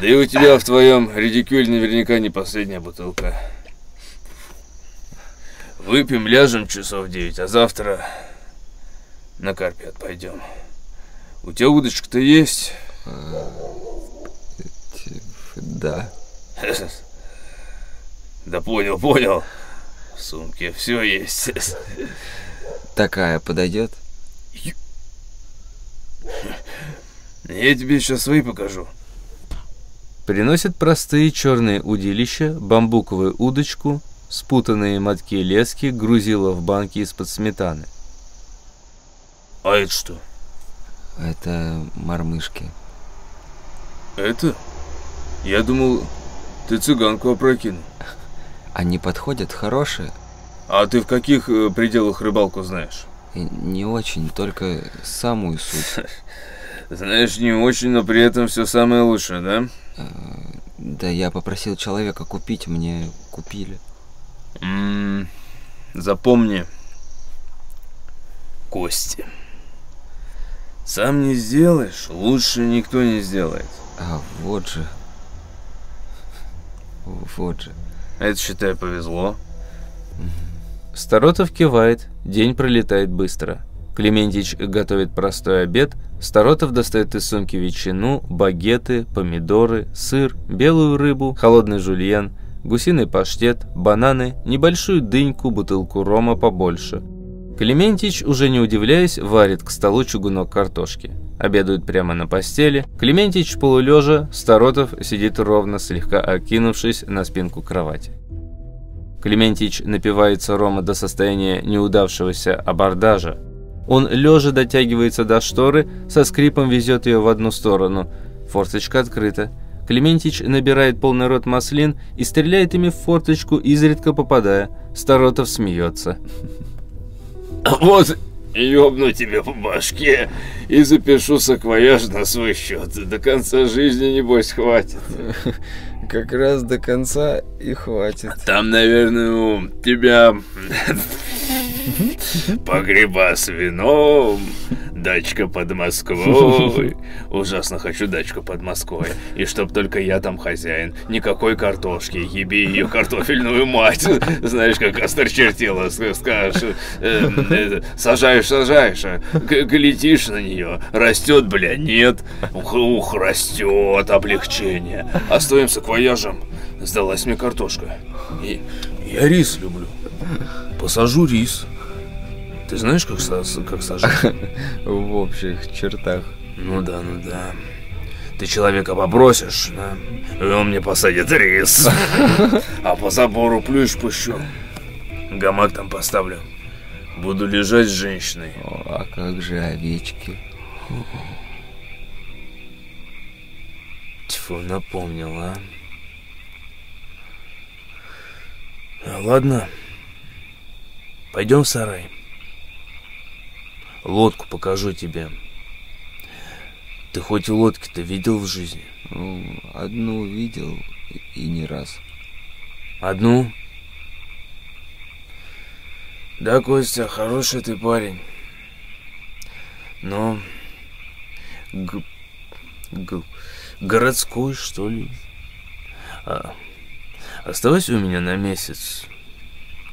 Да и у тебя в твоем редикюле наверняка не последняя бутылка. Выпьем, ляжем часов в девять, а завтра на Карпиат пойдем. У тебя удочка-то есть? Да. *laughs* Да понял, понял. В сумке все есть. Такая подойдет? *laughs* Я тебе сейчас свои покажу. Приносят простые черные удилища, бамбуковую удочку, спутанные мотки лески, грузила в банки из-под сметаны. А это что? Это мормышки. Это? Я думал, ты цыганку опрокинул. Они подходят хорошие? А ты в каких э, пределах рыбалку знаешь? Не очень, только самую суть. *laughs* Знаешь, не очень, но при этом все самое лучшее, да? Да я попросил человека купить, мне купили. М, запомни. Кости. Сам не сделаешь, лучше никто не сделает. А вот же. Вот же. Это, считай, повезло. Старотов кивает, день пролетает быстро. Клементич готовит простой обед, Старотов достает из сумки ветчину, багеты, помидоры, сыр, белую рыбу, холодный жульен, гусиный паштет, бананы, небольшую дыньку, бутылку рома побольше. Клементич, уже не удивляясь, варит к столу чугунок картошки. Обедают прямо на постели. Клементич полулежа, Старотов сидит ровно, слегка окинувшись на спинку кровати. Клементич напивается рома до состояния неудавшегося абордажа. Он лежа дотягивается до шторы, со скрипом везет ее в одну сторону. Форточка открыта. Клементич набирает полный рот маслин и стреляет ими в форточку, изредка попадая. Старотов смеется. *laughs* Вот, ёбну тебе по башке и запишу саквояж на свой счет. До конца жизни, небось, хватит. *laughs* Как раз до конца и хватит. Там, наверное, у тебя погреба с вином, дачка под Москвой. Ужасно хочу дачку под Москвой. И чтоб только я там хозяин. Никакой картошки, еби ее картофельную мать. Знаешь, как острочертела, скажешь. э, э, Сажаешь, сажаешь, а глядишь на нее. Растет, бля, нет. Ух, ух, растет облегчение. А с твоим сдалась мне картошка. И я рис люблю. Посажу рис. Ты знаешь, как, са- как сажать? *laughs* В общих чертах. Ну да, ну да. Ты человека попросишь, да, и он мне посадит рис. *laughs* А по забору плющ пущу. Гамак там поставлю. Буду лежать с женщиной. О, а как же овечки? Тьфу, напомнил, а. А, Ладно. Пойдем в сарай. Лодку покажу тебе. Ты хоть лодки-то видел в жизни? Ну, одну видел и- не раз. Одну? Да, Костя, хороший ты парень. Но... г- г- городской, что ли? А, оставайся у меня на месяц.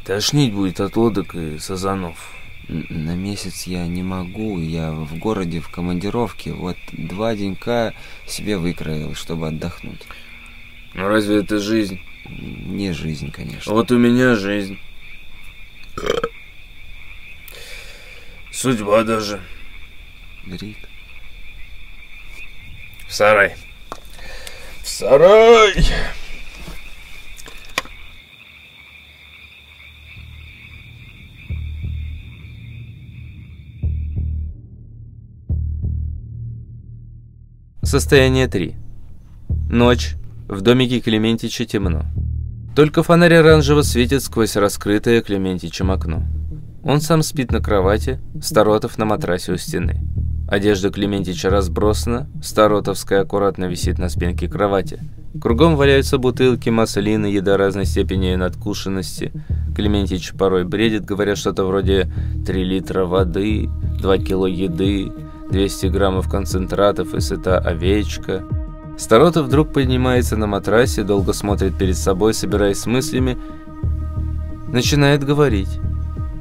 Тошнить будет от лодок и сазанов. На месяц я не могу, я в городе в командировке. Вот два денька себе выкроил, чтобы отдохнуть. Ну разве это жизнь? Не жизнь, конечно. Вот у меня жизнь. Судьба даже. Рик. В сарай. В сарай! Состояние 3. Ночь. В домике Клементича темно. Только фонарь оранжево светит сквозь раскрытое Клементичем окно. Он сам спит на кровати, Старотов на матрасе у стены. Одежда Клементича разбросана, Старотовская аккуратно висит на спинке кровати. Кругом валяются бутылки, маслины, еда разной степени надкушенности. Клементич порой бредит, говоря что-то вроде «3 литра воды», «2 кило еды», 200 граммов концентратов и сыта овечка. Старотов вдруг поднимается на матрасе, долго смотрит перед собой, собираясь с мыслями, начинает говорить.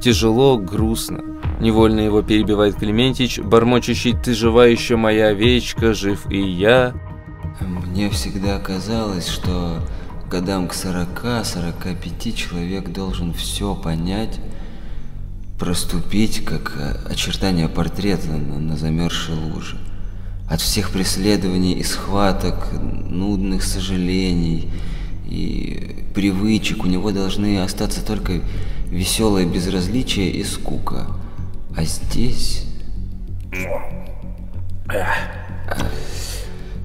Тяжело, грустно. Невольно его перебивает Клементич, бормочущий «Ты жива еще, моя овечка, жив и я». Мне всегда казалось, что годам к 40-45 человек должен все понять, проступить, как э, очертания портрета на, на замерзшей луже. От всех преследований и схваток, нудных сожалений и привычек у него должны остаться только веселое безразличие и скука. А здесь...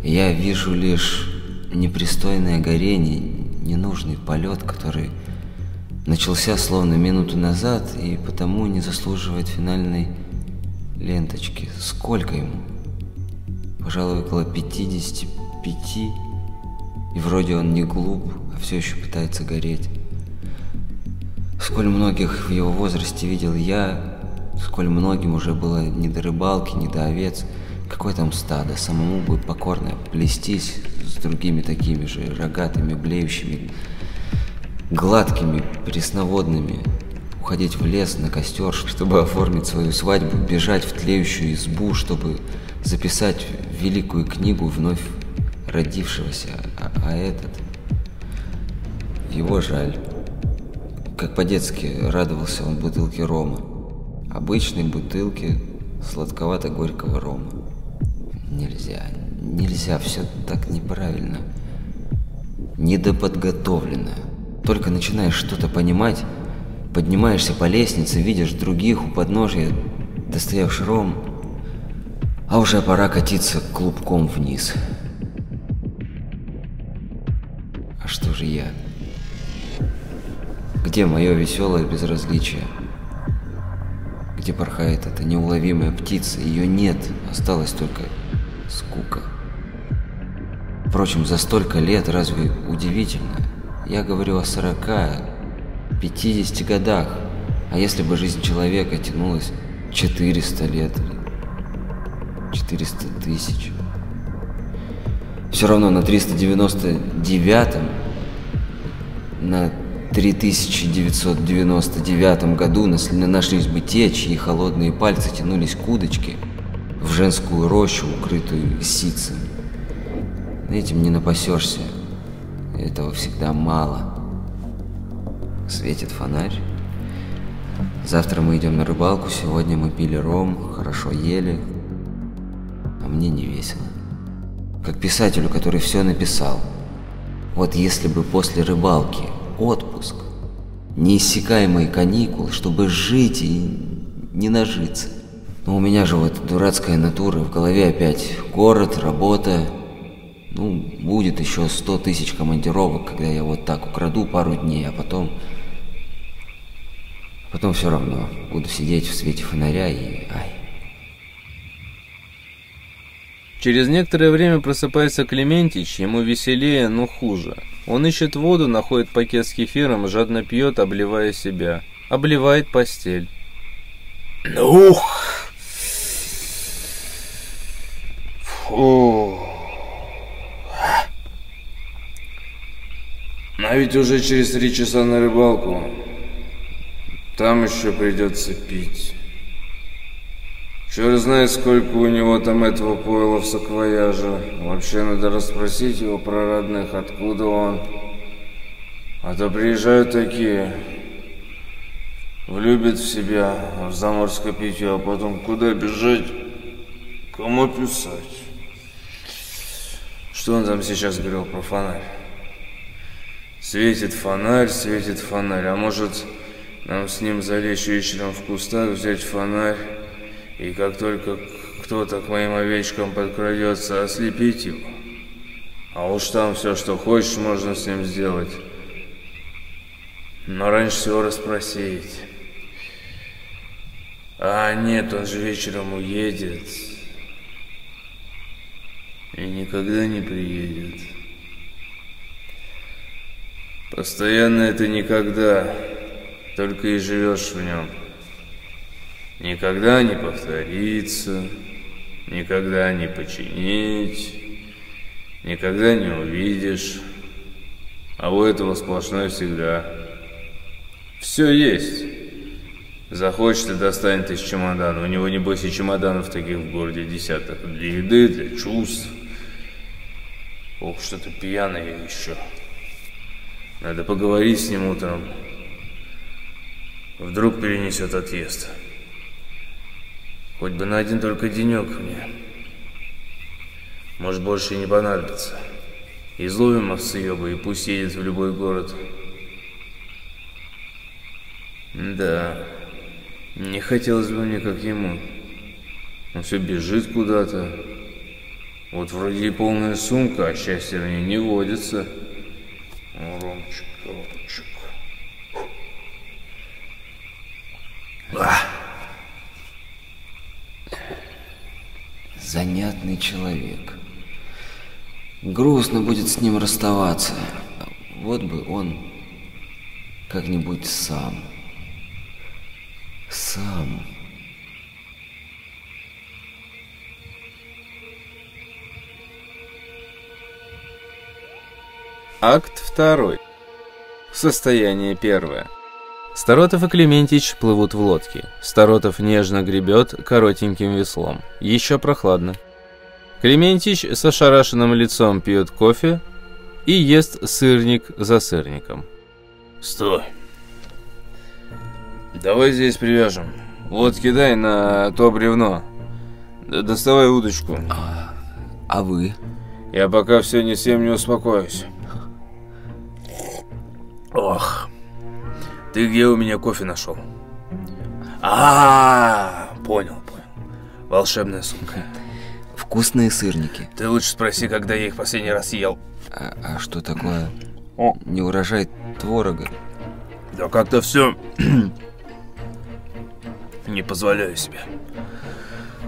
Я вижу лишь непристойное горение, ненужный полет, который начался словно минуту назад и потому не заслуживает финальной ленточки. Сколько ему? Пожалуй, около 55. И вроде он не глуп, а все еще пытается гореть. Сколь многих в его возрасте видел я, сколь многим уже было не до рыбалки, не до овец. Какое там стадо, самому бы покорно плестись с другими такими же рогатыми, блеющими, гладкими, пресноводными, уходить в лес на костер, чтобы оформить свою свадьбу, бежать в тлеющую избу, чтобы записать великую книгу вновь родившегося, а, а этот... Его жаль. Как по-детски радовался он бутылке рома. Обычной бутылке сладковато-горького рома. Нельзя, нельзя, все так неправильно. Недоподготовлено. Только начинаешь что-то понимать, поднимаешься по лестнице, видишь других у подножия, достаешь ром, а уже пора катиться клубком вниз. А что же я? Где мое веселое безразличие? Где порхает эта неуловимая птица? Ее нет, осталась только скука. Впрочем, за столько лет разве удивительно? Я говорю о 40, 50 годах. А если бы жизнь человека тянулась 400 лет, 400 тысяч? Все равно на 399 на 3999 году нашлись бы те, чьи холодные пальцы тянулись к удочке в женскую рощу, укрытую ситцем. Этим не напасешься. Этого всегда мало. Светит фонарь. Завтра мы идем на рыбалку, сегодня мы пили ром, хорошо ели, а мне не весело. Как писателю, который все написал. Вот если бы после рыбалки отпуск, неиссякаемые каникулы, чтобы жить и не нажиться. Но у меня же вот дурацкая натура, в голове опять город, работа. Ну, будет еще сто тысяч командировок, когда я вот так украду пару дней, а потом... Потом все равно буду сидеть в свете фонаря и... Ай. Через некоторое время просыпается Клементич, ему веселее, но хуже. Он ищет воду, находит пакет с кефиром, жадно пьет, обливая себя. Обливает постель. Ух! Фу. А ведь уже через три часа на рыбалку. Там еще придется пить. Черт знает, сколько у него там этого пойла в саквояже. Вообще надо расспросить его про родных, откуда он. А то приезжают такие, влюбят в себя, в заморское питье, а потом куда бежать, кому писать. Что он там сейчас говорил про фонарь? Светит фонарь, светит фонарь. А может, нам с ним залечь вечером в кустах, взять фонарь, и как только кто-то к моим овечкам подкрадется, ослепить его? А уж там все, что хочешь, можно с ним сделать. Но раньше всего расспросить. А нет, он же вечером уедет. И никогда не приедет. Постоянно это никогда, только и живешь в нем. Никогда не повторится, никогда не починить, никогда не увидишь. А у этого сплошное всегда. Все есть. Захочет и достанет из чемодана. У него, небось, и чемоданов таких в городе десяток. Для еды, для чувств. Ох, что-то пьяный я еще. Надо поговорить с ним утром. Вдруг перенесет отъезд. Хоть бы на один только денек мне. Может, больше и не понадобится. Изловим овцееба и пусть едет в любой город. Да, не хотелось бы мне, как ему. Он все бежит куда-то. Вот вроде и полная сумка, а счастье в ней не водится. Ромчик, Ромчик. Занятный человек. Грустно будет с ним расставаться. Вот бы он как-нибудь сам. Сам. Акт второй. Состояние первое. Старотов и Клементич плывут в лодке. Старотов нежно гребет коротеньким веслом. Еще прохладно. Клементич с ошарашенным лицом пьет кофе и ест сырник за сырником. Стой. Давай здесь привяжем. Вот кидай на то бревно. Доставай удочку. А вы? Я пока все не всем не успокоюсь. Ох. Ты где у меня кофе нашел? А, понял, понял. Волшебная сумка. Вкусные сырники. Ты лучше спроси, когда я их последний раз ел. А, а что такое? О. Не урожай творога? Да как-то все *clears throat* не позволяю себе.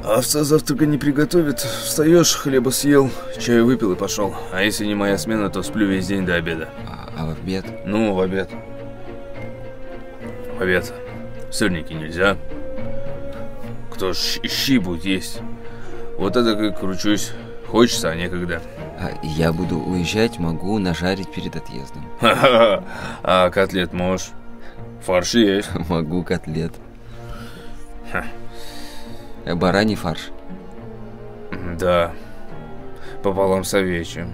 Овца завтрака не приготовит. Встаешь, хлеба съел, чаю выпил и пошел. А если не моя смена, то сплю весь день до обеда. А, а в обед? Ну, в обед. В обед. Сырники нельзя. Кто ж щи- будет есть? Вот это как кручусь. Хочется, а некогда. А я буду уезжать, могу нажарить перед отъездом. *laughs* А котлет можешь? Фарш есть. *laughs* Могу котлет. Бараний фарш. Да. Пополам с овечьим.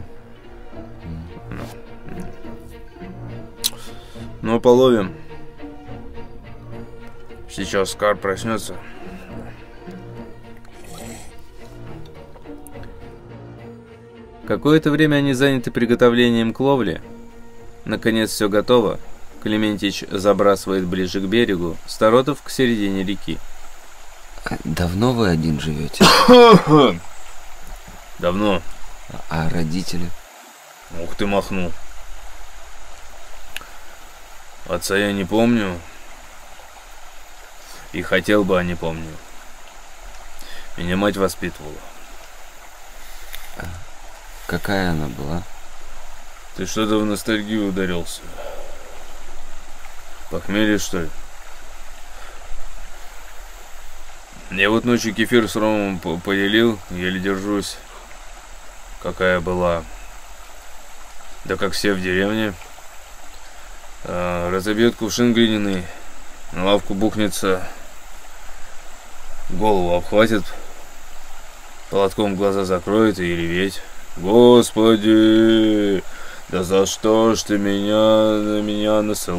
Ну, половим. Сейчас Кар проснется. Какое-то время они заняты приготовлением к ловле. Наконец все готово. Клементич забрасывает ближе к берегу, Старотов к середине реки. А давно вы один живете? *coughs* Давно. А родители? Ух ты махнул. Отца я не помню. И хотел бы, а не помню. Меня мать воспитывала. Какая она была? Ты что-то в ностальгию ударился. Похмелье, что ли? Я вот ночью кефир с ромом по- поделил, еле держусь. Какая была. Да как все в деревне. А, разобьет кувшин глиняный, на лавку бухнется. голову обхватит, платком глаза закроет и реветь. Господи, да за что ж ты меня на меня насылаешь?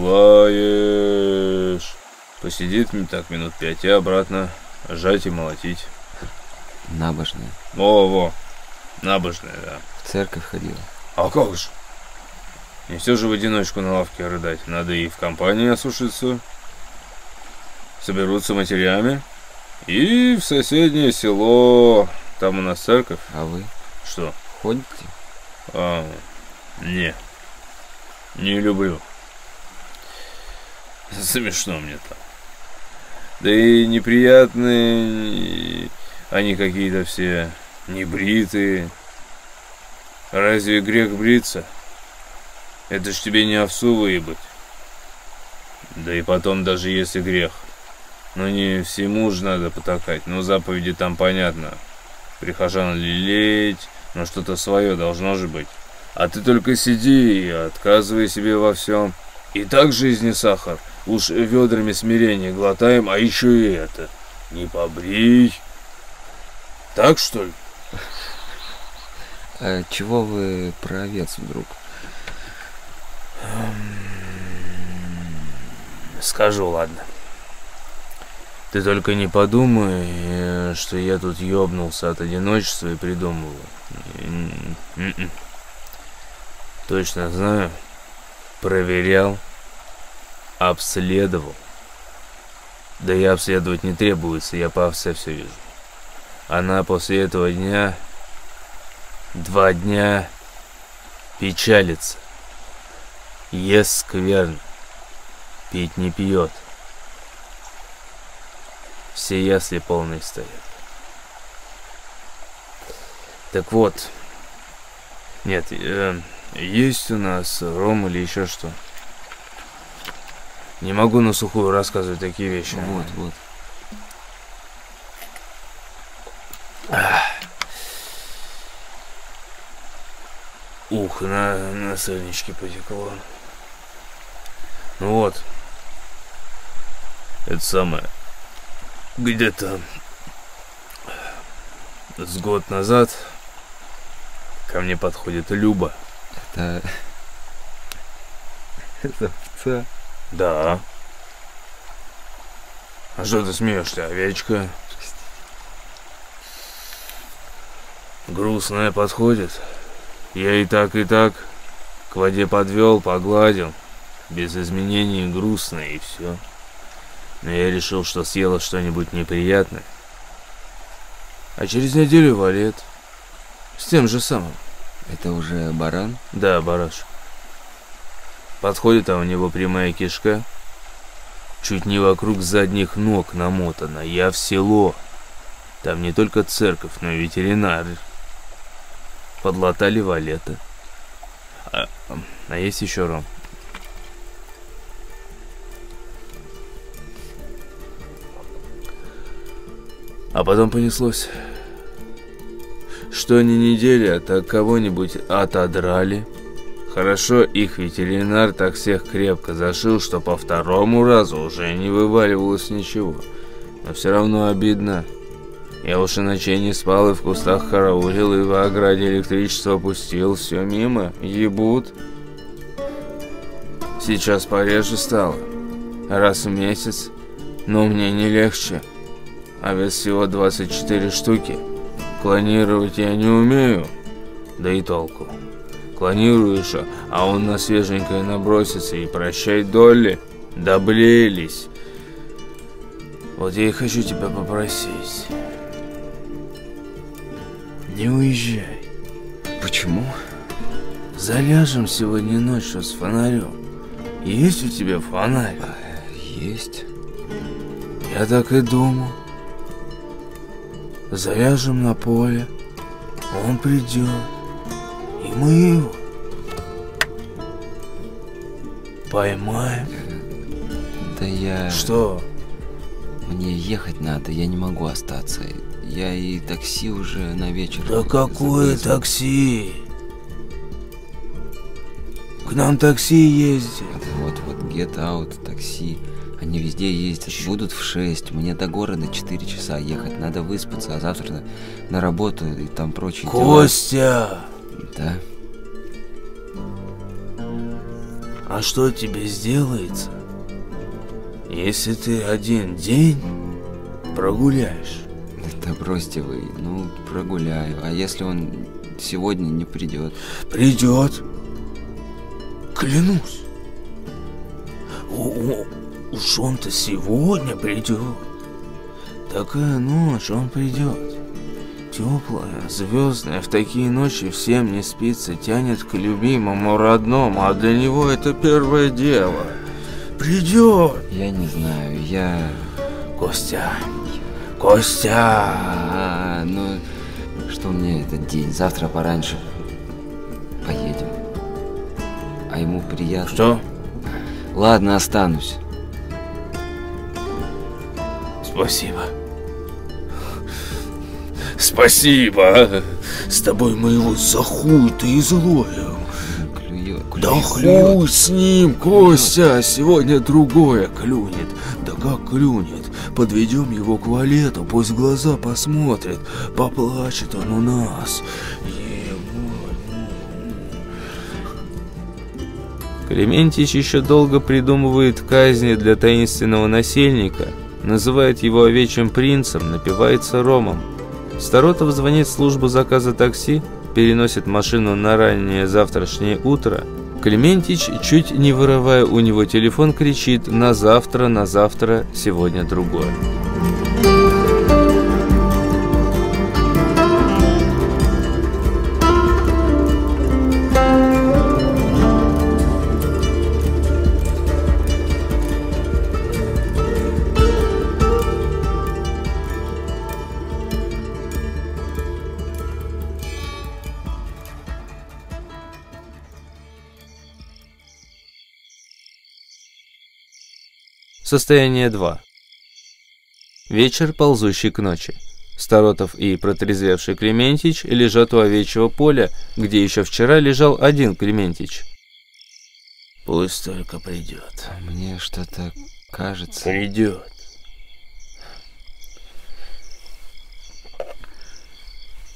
Посидит мне так минут пять и обратно жать и молотить. Набожная. Во, во, набожная, да. В церковь ходила. А как же? Не все же в одиночку на лавке рыдать. Надо и в компании осушиться. Соберутся матерями. И в соседнее село. Там у нас церковь. А вы Что? ходите? А, не. Не люблю. *laughs* Смешно мне там. Да и неприятные и они какие-то все небритые. Разве грех бриться? Это ж тебе не овсу выебать. Да и потом, даже если грех. Ну не всему же надо потакать. Ну заповеди там понятно. Прихожан лелеять, но что-то свое должно же быть. А ты только сиди и отказывай себе во всем. И так жизни сахар. Уж ведрами смирения глотаем, а еще и это. Не побрей. Так что ли? А чего вы про овец вдруг? Скажу, ладно. Ты только не подумай, э, что я тут ёбнулся от одиночества и м-м. Точно знаю. Проверял. Обследовал. Да и обследовать не требуется, я по овце все вижу. Она после этого дня... Два дня печалится. Ест скверно. Пить не пьет. Все ясли полные стоят. Так вот. Нет, э, есть у нас ром или еще что. Не могу на сухую рассказывать такие вещи. Вот, вот. Ух, на, на сольничке потекло. Ну вот. Это самое. Где-то с год назад ко мне подходит Люба. Это... Это овца. Да. А что ты смеешься, овечка? Грустная подходит. Я и так, и так к воде подвел, погладил. Без изменений грустно и все. Но я решил, что съела что-нибудь неприятное. А через неделю валет. С тем же самым. Это уже баран? Да, бараш. Подходит, а у него прямая кишка. Чуть не вокруг задних ног намотана. Я в село. Там не только церковь, но и ветеринар. Подлатали валета. А, а есть еще ром. А потом понеслось. Что ни неделя, так кого-нибудь отодрали. Хорошо, их ветеринар так всех крепко зашил, что по второму разу уже не вываливалось ничего. Но все равно обидно. Я уж и ночей не спал, и в кустах караулил, и в ограде электричество опустил. Все мимо, ебут. Сейчас пореже стало. Раз в месяц. Но мне не легче. А ведь всего 24 штуки. Клонировать я не умею. Да и толку. Клонируешь, а он на свеженькое набросится и прощай доли. Доблелись. Вот я и хочу тебя попросить. Не уезжай. Почему? Заляжем сегодня ночью с фонарем. Есть у тебя фонарь? Есть. Я так и думал. Заляжем на поле. Он придет. И мы его поймаем. Да я... Что? Мне ехать надо, я не могу остаться. Я и такси уже на вечер. Да какое заказал. такси? К нам такси ездит. Вот, вот, get out, такси. Они везде ездят, будут в 6. Мне до города 4 часа ехать. Надо выспаться, а завтра на, на работу и там прочие дела. Костя! Да. А что тебе сделается, если ты один день прогуляешь? Да бросьте вы. Ну, прогуляю. А если он сегодня не придет? Придет. Клянусь. О, уж он-то сегодня придет. Такая ночь, он придет. Теплая, звездная, в такие ночи всем не спится, тянет к любимому, родному, а для него это первое дело. Придет. Я не знаю, я... Костя, Костя. А, ну, что мне этот день? Завтра пораньше поедем. А ему приятно. Что? Ладно, останусь. Спасибо. Спасибо. С тобой мы его за хуй-то и злое. Да хуй с ним, Костя, сегодня другое клюнет. Да как клюнет? Подведем его к валету, пусть глаза посмотрит. Поплачет он у нас. Клементич еще долго придумывает казни для таинственного насельника, называет его овечьим принцем, напивается ромом. Старотов звонит в службу заказа такси, переносит машину на раннее завтрашнее утро. Клементич, чуть не вырывая у него телефон, кричит «На завтра, на завтра, сегодня другое». Состояние 2. Вечер, ползущий к ночи. Старотов и протрезвевший Клементич лежат у овечьего поля, где еще вчера лежал один Клементич. Пусть только придет. А Мне что-то кажется... Придет.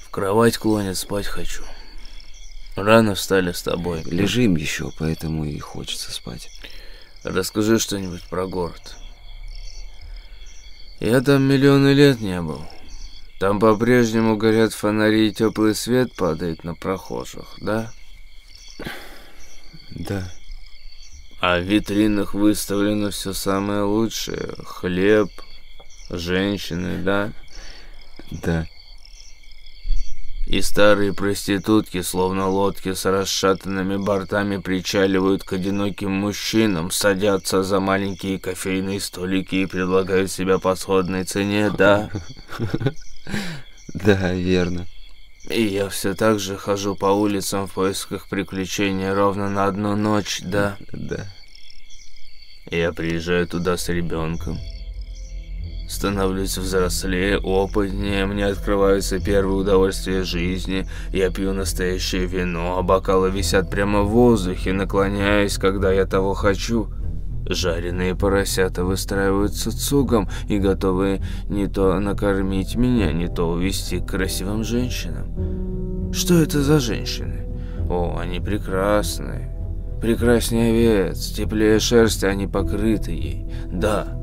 В кровать клонит, спать хочу. Рано встали с тобой. Лежим еще, поэтому и хочется спать. Расскажи что-нибудь про город. Я там миллионы лет не был. Там по-прежнему горят фонари и теплый свет падает на прохожих, да? Да. А в витринах выставлено все самое лучшее. Хлеб, женщины, да? Да. И старые проститутки, словно лодки с расшатанными бортами, причаливают к одиноким мужчинам, садятся за маленькие кофейные столики и предлагают себя по сходной цене, да? *laughs* Да, верно. И я все так же хожу по улицам в поисках приключений ровно на одну ночь, да? Да. Я приезжаю туда с ребенком. Становлюсь взрослее, опытнее, мне открываются первые удовольствия жизни. Я пью настоящее вино, а бокалы висят прямо в воздухе, наклоняясь, когда я того хочу. Жареные поросята выстраиваются цугом и готовы не то накормить меня, не то увести к красивым женщинам. Что это за женщины? О, они прекрасные. Прекраснее овец, теплее шерсти, они покрыты ей. Да,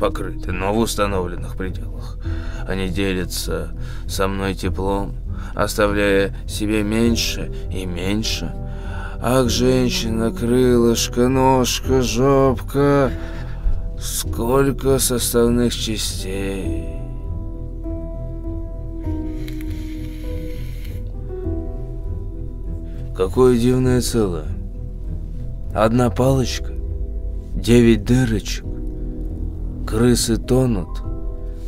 покрыты, но в установленных пределах. Они делятся со мной теплом, оставляя себе меньше и меньше. Ах, женщина, крылышко, ножка, жопка, сколько составных частей. Какое дивное целое. Одна палочка, девять дырочек, крысы тонут,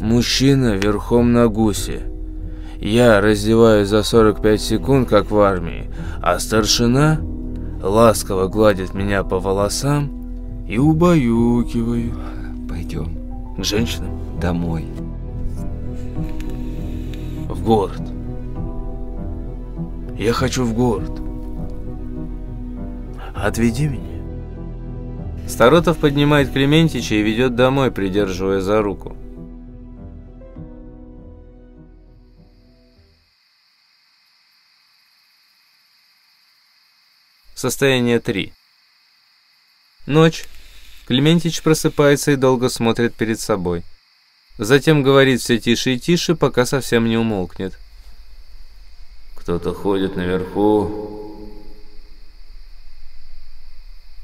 мужчина верхом на гусе. Я раздеваюсь за 45 секунд, как в армии, а старшина ласково гладит меня по волосам и убаюкивает. Пойдем К женщинам домой. в город. Я хочу в город. Отведи меня. Старотов поднимает Клементича и ведет домой, придерживая за руку. Состояние 3. Ночь. Клементич просыпается и долго смотрит перед собой. Затем говорит все тише и тише, пока совсем не умолкнет. Кто-то ходит наверху.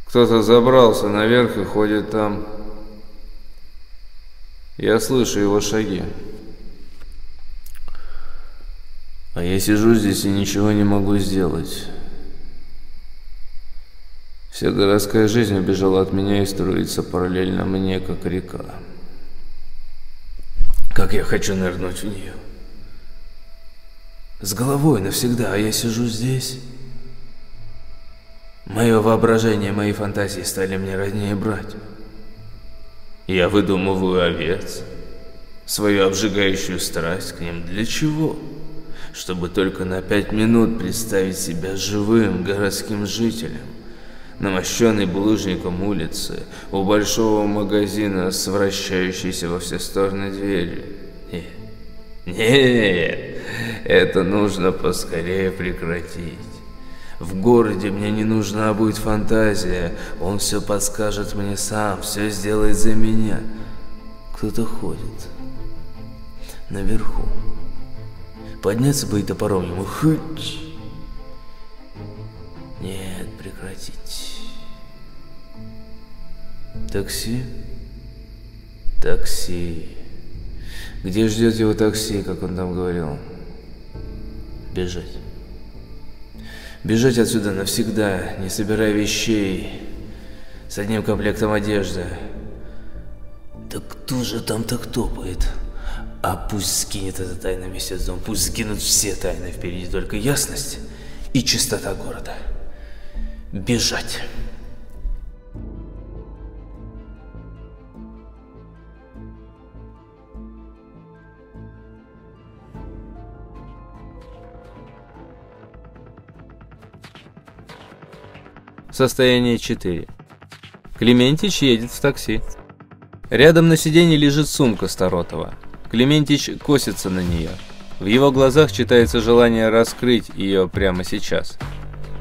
Кто-то забрался наверх и ходит там. Я слышу его шаги. А я сижу здесь и ничего не могу сделать. Вся городская жизнь убежала от меня и струится параллельно мне, как река. Как я хочу нырнуть в нее. С головой навсегда, а я сижу здесь. Мое воображение, мои фантазии стали мне роднее брать. Я выдумываю овец, свою обжигающую страсть к ним. Для чего? Чтобы только на пять минут представить себя живым городским жителем, на мощенной булыжником улице, у большого магазина с вращающейся во все стороны дверью. Нет, нет, это нужно поскорее прекратить. В городе мне не нужна будет фантазия. Он все подскажет мне сам, все сделает за меня. Кто-то ходит. Наверху. Подняться бы и топором ему хыть. Нет, прекратить. Такси? Такси. Где ждет его такси, как он там говорил? Бежать. Бежать отсюда навсегда, не собирая вещей, с одним комплектом одежды. Да кто же там так топает? А пусть скинет это тайна месяц дом, пусть сгинут все тайны, впереди только ясность и чистота города. Бежать. Состояние 4. Клементич едет в такси. Рядом на сиденье лежит сумка Старотова. Клементич косится на нее. В его глазах читается желание раскрыть ее прямо сейчас.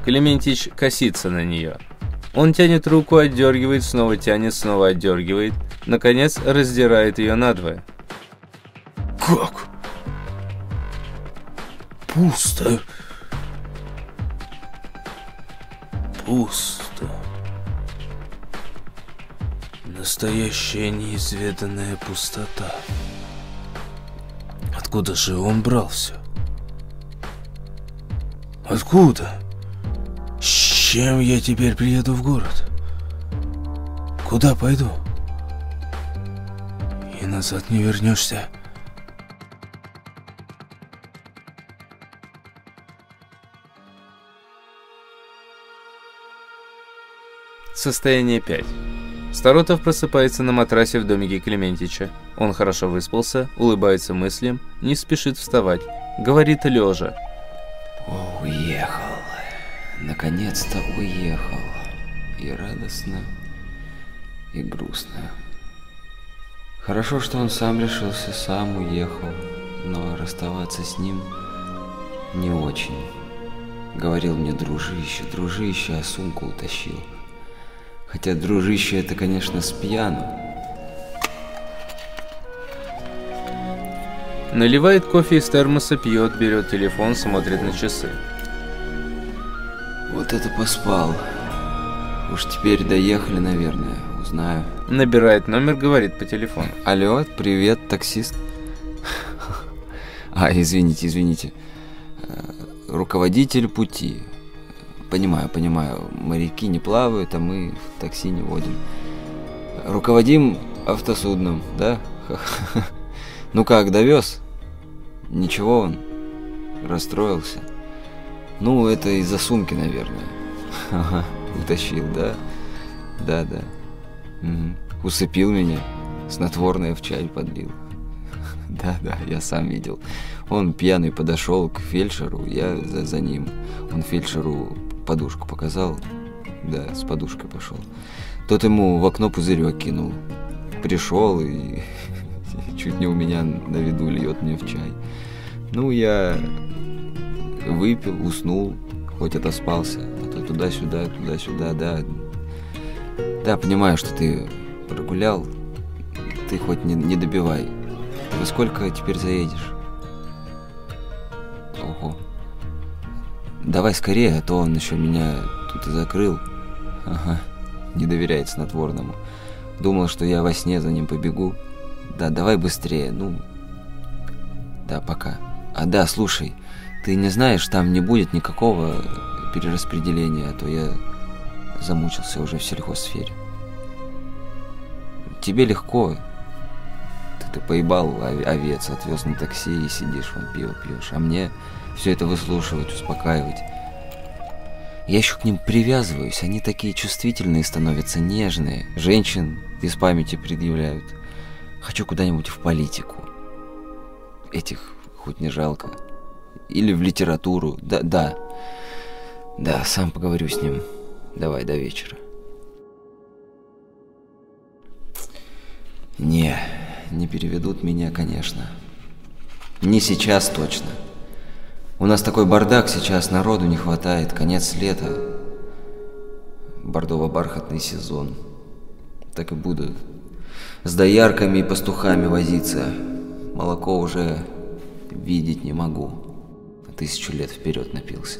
Клементич косится на нее. Он тянет руку, отдергивает, снова тянет, снова отдергивает. Наконец, раздирает ее надвое. Как? Пусто. Пусто. Настоящая неизведанная пустота. Откуда же он брал все? Откуда? С чем я теперь приеду в город? Куда пойду? И назад не вернешься. Состояние 5. Старотов просыпается на матрасе в домике Клементича. Он хорошо выспался, улыбается мыслям, не спешит вставать. Говорит лежа. Уехал. Наконец-то уехал. И радостно, и грустно. Хорошо, что он сам решился, сам уехал. Но расставаться с ним не очень. Говорил мне дружище, дружище, а сумку утащил. Хотя дружище это, конечно, с пьяну. Наливает кофе из термоса, пьет, берет телефон, смотрит на часы. Вот это поспал. Уж теперь доехали, наверное, узнаю. Набирает номер, говорит по телефону. Алло, привет, таксист. *laughs* А, извините, извините. Э, Руководитель пути. Понимаю, понимаю. Моряки не плавают, а мы в такси не водим. Руководим автосудном, да? *laughs* Ну как, довез? Ничего он? Расстроился? Ну, это из-за сумки, наверное. Утащил, да? Да, да. Усыпил меня. Снотворное в чай подлил. *laughs* Да, да, я сам видел. Он пьяный подошел к фельдшеру, я за, за ним. Он фельдшеру подушку показал. да, с подушкой пошел. Тот ему в окно пузырек кинул. Пришел и *laughs* чуть не у меня на виду льет мне в чай. Ну, я выпил, уснул, хоть отоспался, а то туда-сюда, туда-сюда, да. Да, понимаю, что ты прогулял, ты хоть не, не добивай. Во сколько теперь заедешь? Ого. Давай скорее, а то он еще меня тут и закрыл. Ага, не доверяет снотворному. Думал, что я во сне за ним побегу. Да, давай быстрее, ну... Да, пока. А да, слушай, ты не знаешь, там не будет никакого перераспределения, а то я замучился уже в сельхозсфере. Тебе легко. Ты, ты поебал овец, отвез на такси и сидишь, вон пиво пьешь. А мне все это выслушивать, успокаивать. Я еще к ним привязываюсь, они такие чувствительные становятся, нежные. Женщин из памяти предъявляют. Хочу куда-нибудь в политику. Этих хоть не жалко. Или в литературу. Да, да. Да, сам поговорю с ним. Давай, до вечера. Не, не переведут меня, конечно. Не сейчас точно. У нас такой бардак сейчас, народу не хватает, конец лета. Бордово-бархатный сезон. Так и буду с доярками и пастухами возиться. Молоко уже видеть не могу. Тысячу лет вперед напился.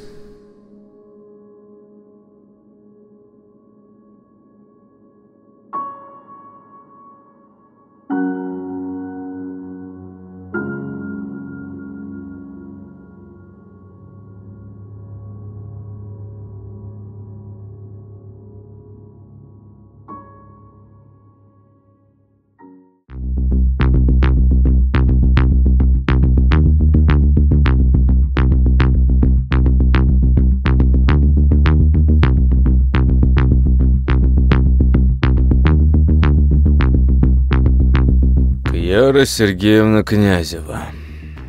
Вера Сергеевна Князева,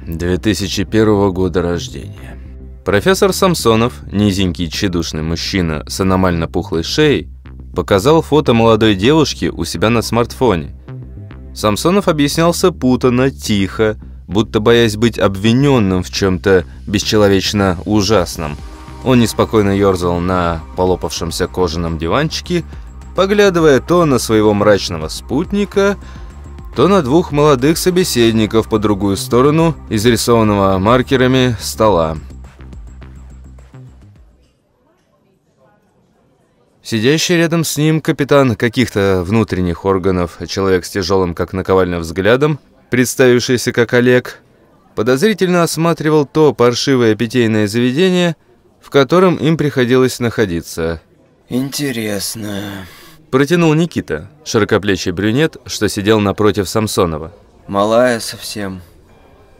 2001 года рождения. Профессор Самсонов, низенький тщедушный мужчина с аномально пухлой шеей, показал фото молодой девушки у себя на смартфоне. Самсонов объяснялся путанно, тихо, будто боясь быть обвиненным в чем-то бесчеловечно ужасном. Он неспокойно ерзал на полопавшемся кожаном диванчике, поглядывая то на своего мрачного спутника, то на двух молодых собеседников по другую сторону изрисованного маркерами стола. Сидящий рядом с ним капитан каких-то внутренних органов, человек с тяжелым, как наковальня, взглядом, представившийся как Олег, подозрительно осматривал то паршивое питейное заведение, в котором им приходилось находиться. «Интересно...» Протянул Никита, широкоплечий брюнет, что сидел напротив Самсонова. «Малая совсем.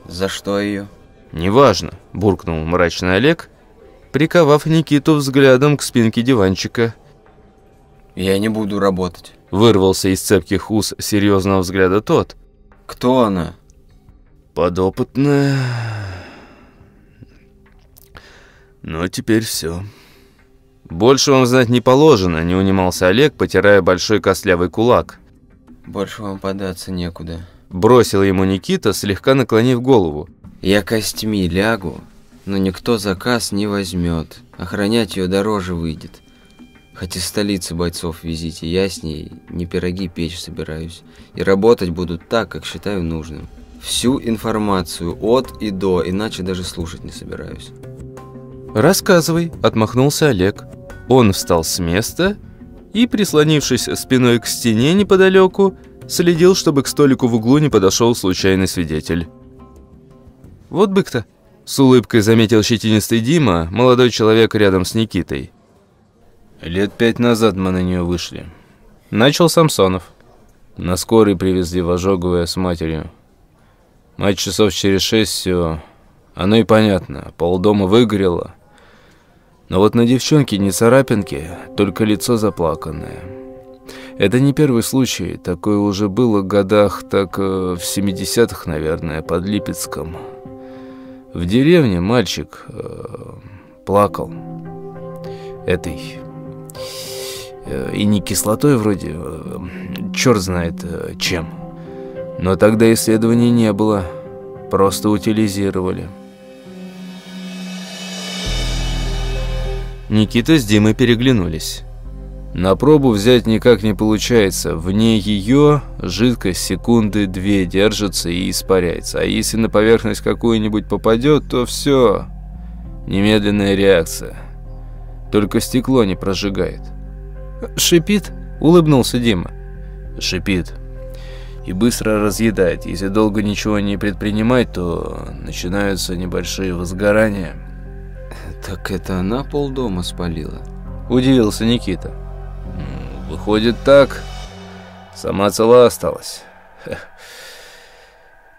За что ее?» «Неважно», – буркнул мрачный Олег, приковав Никиту взглядом к спинке диванчика. «Я не буду работать», – вырвался из цепких уз серьезного взгляда тот. «Кто она?» «Подопытная...» «Ну, теперь все». «Больше вам знать не положено», – не унимался Олег, потирая большой костлявый кулак. «Больше вам податься некуда», – бросил ему Никита, слегка наклонив голову. «Я костьми лягу, но никто заказ не возьмет. Охранять ее дороже выйдет. Хоть из столицы бойцов везите, я с ней не пироги печь собираюсь. И работать буду так, как считаю нужным. Всю информацию от и до, иначе даже слушать не собираюсь». «Рассказывай», – отмахнулся Олег. Он встал с места и, прислонившись спиной к стене неподалеку, следил, чтобы к столику в углу не подошел случайный свидетель. «Вот бык-то!» – с улыбкой заметил щетинистый Дима, молодой человек рядом с Никитой. «Лет пять назад мы на нее вышли». Начал Самсонов. На скорой привезли в Ожоговое с матерью. Мать часов через шесть все... Оно и понятно, полдома выгорело. Но вот на девчонке не царапинки, только лицо заплаканное. Это не первый случай, такое уже было в годах, так э, в 70-х, наверное, под Липецком. В деревне мальчик э, плакал. Этой Э, и не кислотой вроде, э, черт знает чем. Но тогда исследований не было, просто утилизировали. Никита с Димой переглянулись. На пробу взять никак не получается. Вне ее жидкость секунды две держится и испаряется. А если на поверхность какую-нибудь попадет, то все. Немедленная реакция. Только стекло не прожигает. «Шипит?» – улыбнулся Дима. «Шипит. И быстро разъедает. Если долго ничего не предпринимать, то начинаются небольшие возгорания». Так это она полдома спалила? Удивился Никита. Выходит так. Сама цела осталась.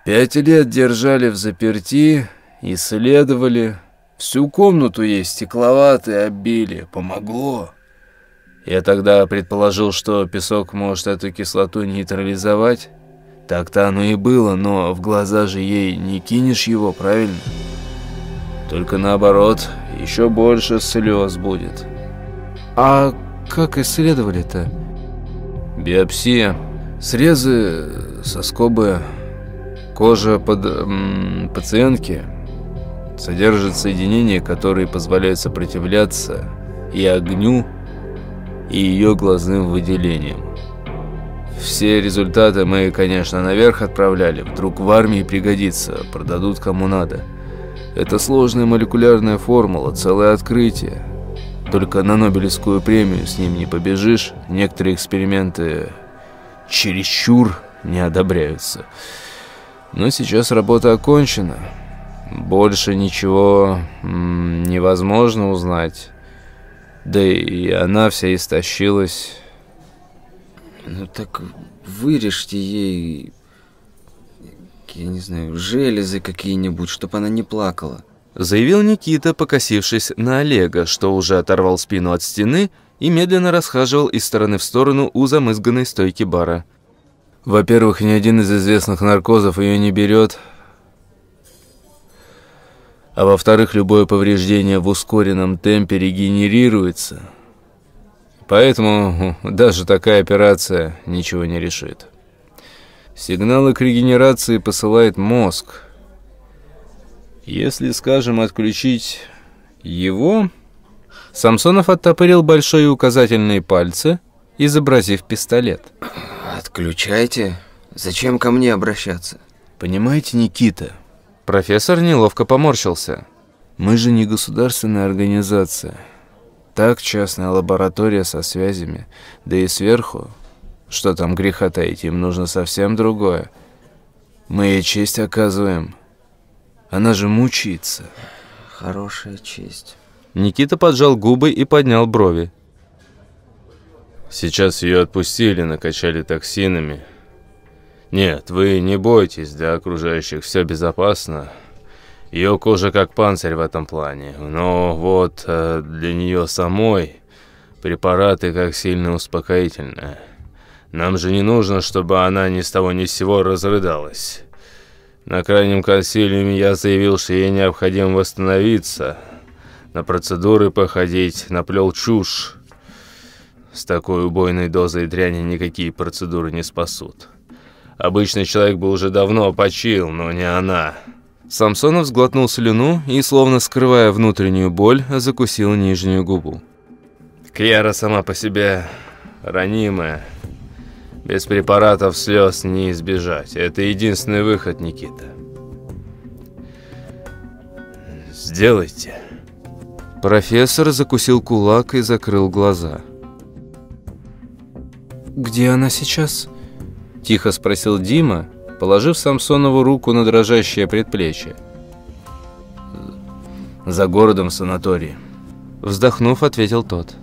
Пять лет держали в заперти, исследовали. Всю комнату ей стекловатые обили. Помогло. Я тогда предположил, что песок может эту кислоту нейтрализовать. Так-то оно и было, но в глаза же ей не кинешь его, правильно? Только наоборот, еще больше слез будет. А как исследовали-то? Биопсия. Срезы, соскобы, кожа под м, пациентки содержит соединения, которые позволяют сопротивляться и огню, и ее глазным выделениям. Все результаты мы, конечно, наверх отправляли. Вдруг в армии пригодится, продадут кому надо. Это сложная молекулярная формула, целое открытие. Только на Нобелевскую премию с ним не побежишь. Некоторые эксперименты чересчур не одобряются. Но сейчас работа окончена. Больше ничего невозможно узнать. Да и она вся истощилась. Ну так вырежьте ей, я не знаю, железы какие-нибудь, чтобы она не плакала заявил Никита, покосившись на Олега, что уже оторвал спину от стены и медленно расхаживал из стороны в сторону у замызганной стойки бара. Во-первых, ни один из известных наркозов ее не берет. А во-вторых, любое повреждение в ускоренном темпе регенерируется. Поэтому даже такая операция ничего не решит. Сигналы к регенерации посылает мозг – если, скажем, отключить его... Самсонов оттопырил большие указательные пальцы, изобразив пистолет. Отключайте. Зачем ко мне обращаться? Понимаете, Никита, профессор неловко поморщился. Мы же не государственная организация. Так, частная лаборатория со связями. Да и сверху, что там греха таить, им нужно совсем другое. Мы ей честь оказываем. Она же мучается. Хорошая честь. Никита поджал губы и поднял брови. Сейчас ее отпустили, накачали токсинами. Нет, вы не бойтесь, для окружающих все безопасно. Ее кожа как панцирь в этом плане. Но вот э, для нее самой препараты как сильно успокоительное. Нам же не нужно, чтобы она ни с того ни с сего разрыдалась. На крайнем консилиуме я заявил, что ей необходимо восстановиться, на процедуры походить, наплел чушь. С такой убойной дозой дряни никакие процедуры не спасут. Обычный человек бы уже давно почил, но не она. Самсонов сглотнул слюну и, словно скрывая внутреннюю боль, закусил нижнюю губу. Кьяра сама по себе ранимая. Без препаратов слез не избежать. Это единственный выход, Никита. Сделайте. Профессор закусил кулак и закрыл глаза. «Где она сейчас?» Тихо спросил Дима, положив Самсонову руку на дрожащее предплечье. «За городом в санатории». Вздохнув, ответил тот.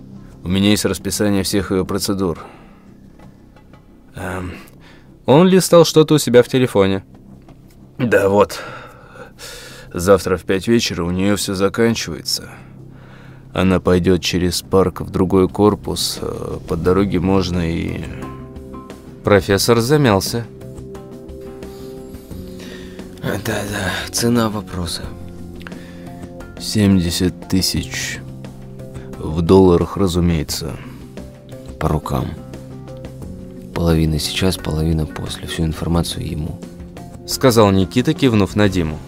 «У меня есть расписание всех ее процедур. Эм, он листал что-то у себя в телефоне. Да вот, завтра в пять вечера у нее все заканчивается. Она пойдет через парк в другой корпус. Э, по дороге можно и... Профессор замялся. Да-да, цена вопроса. 70 тысяч. В долларах, разумеется. по рукам. Половина сейчас, половина после. Всю информацию ему. Сказал Никита, кивнув на Диму.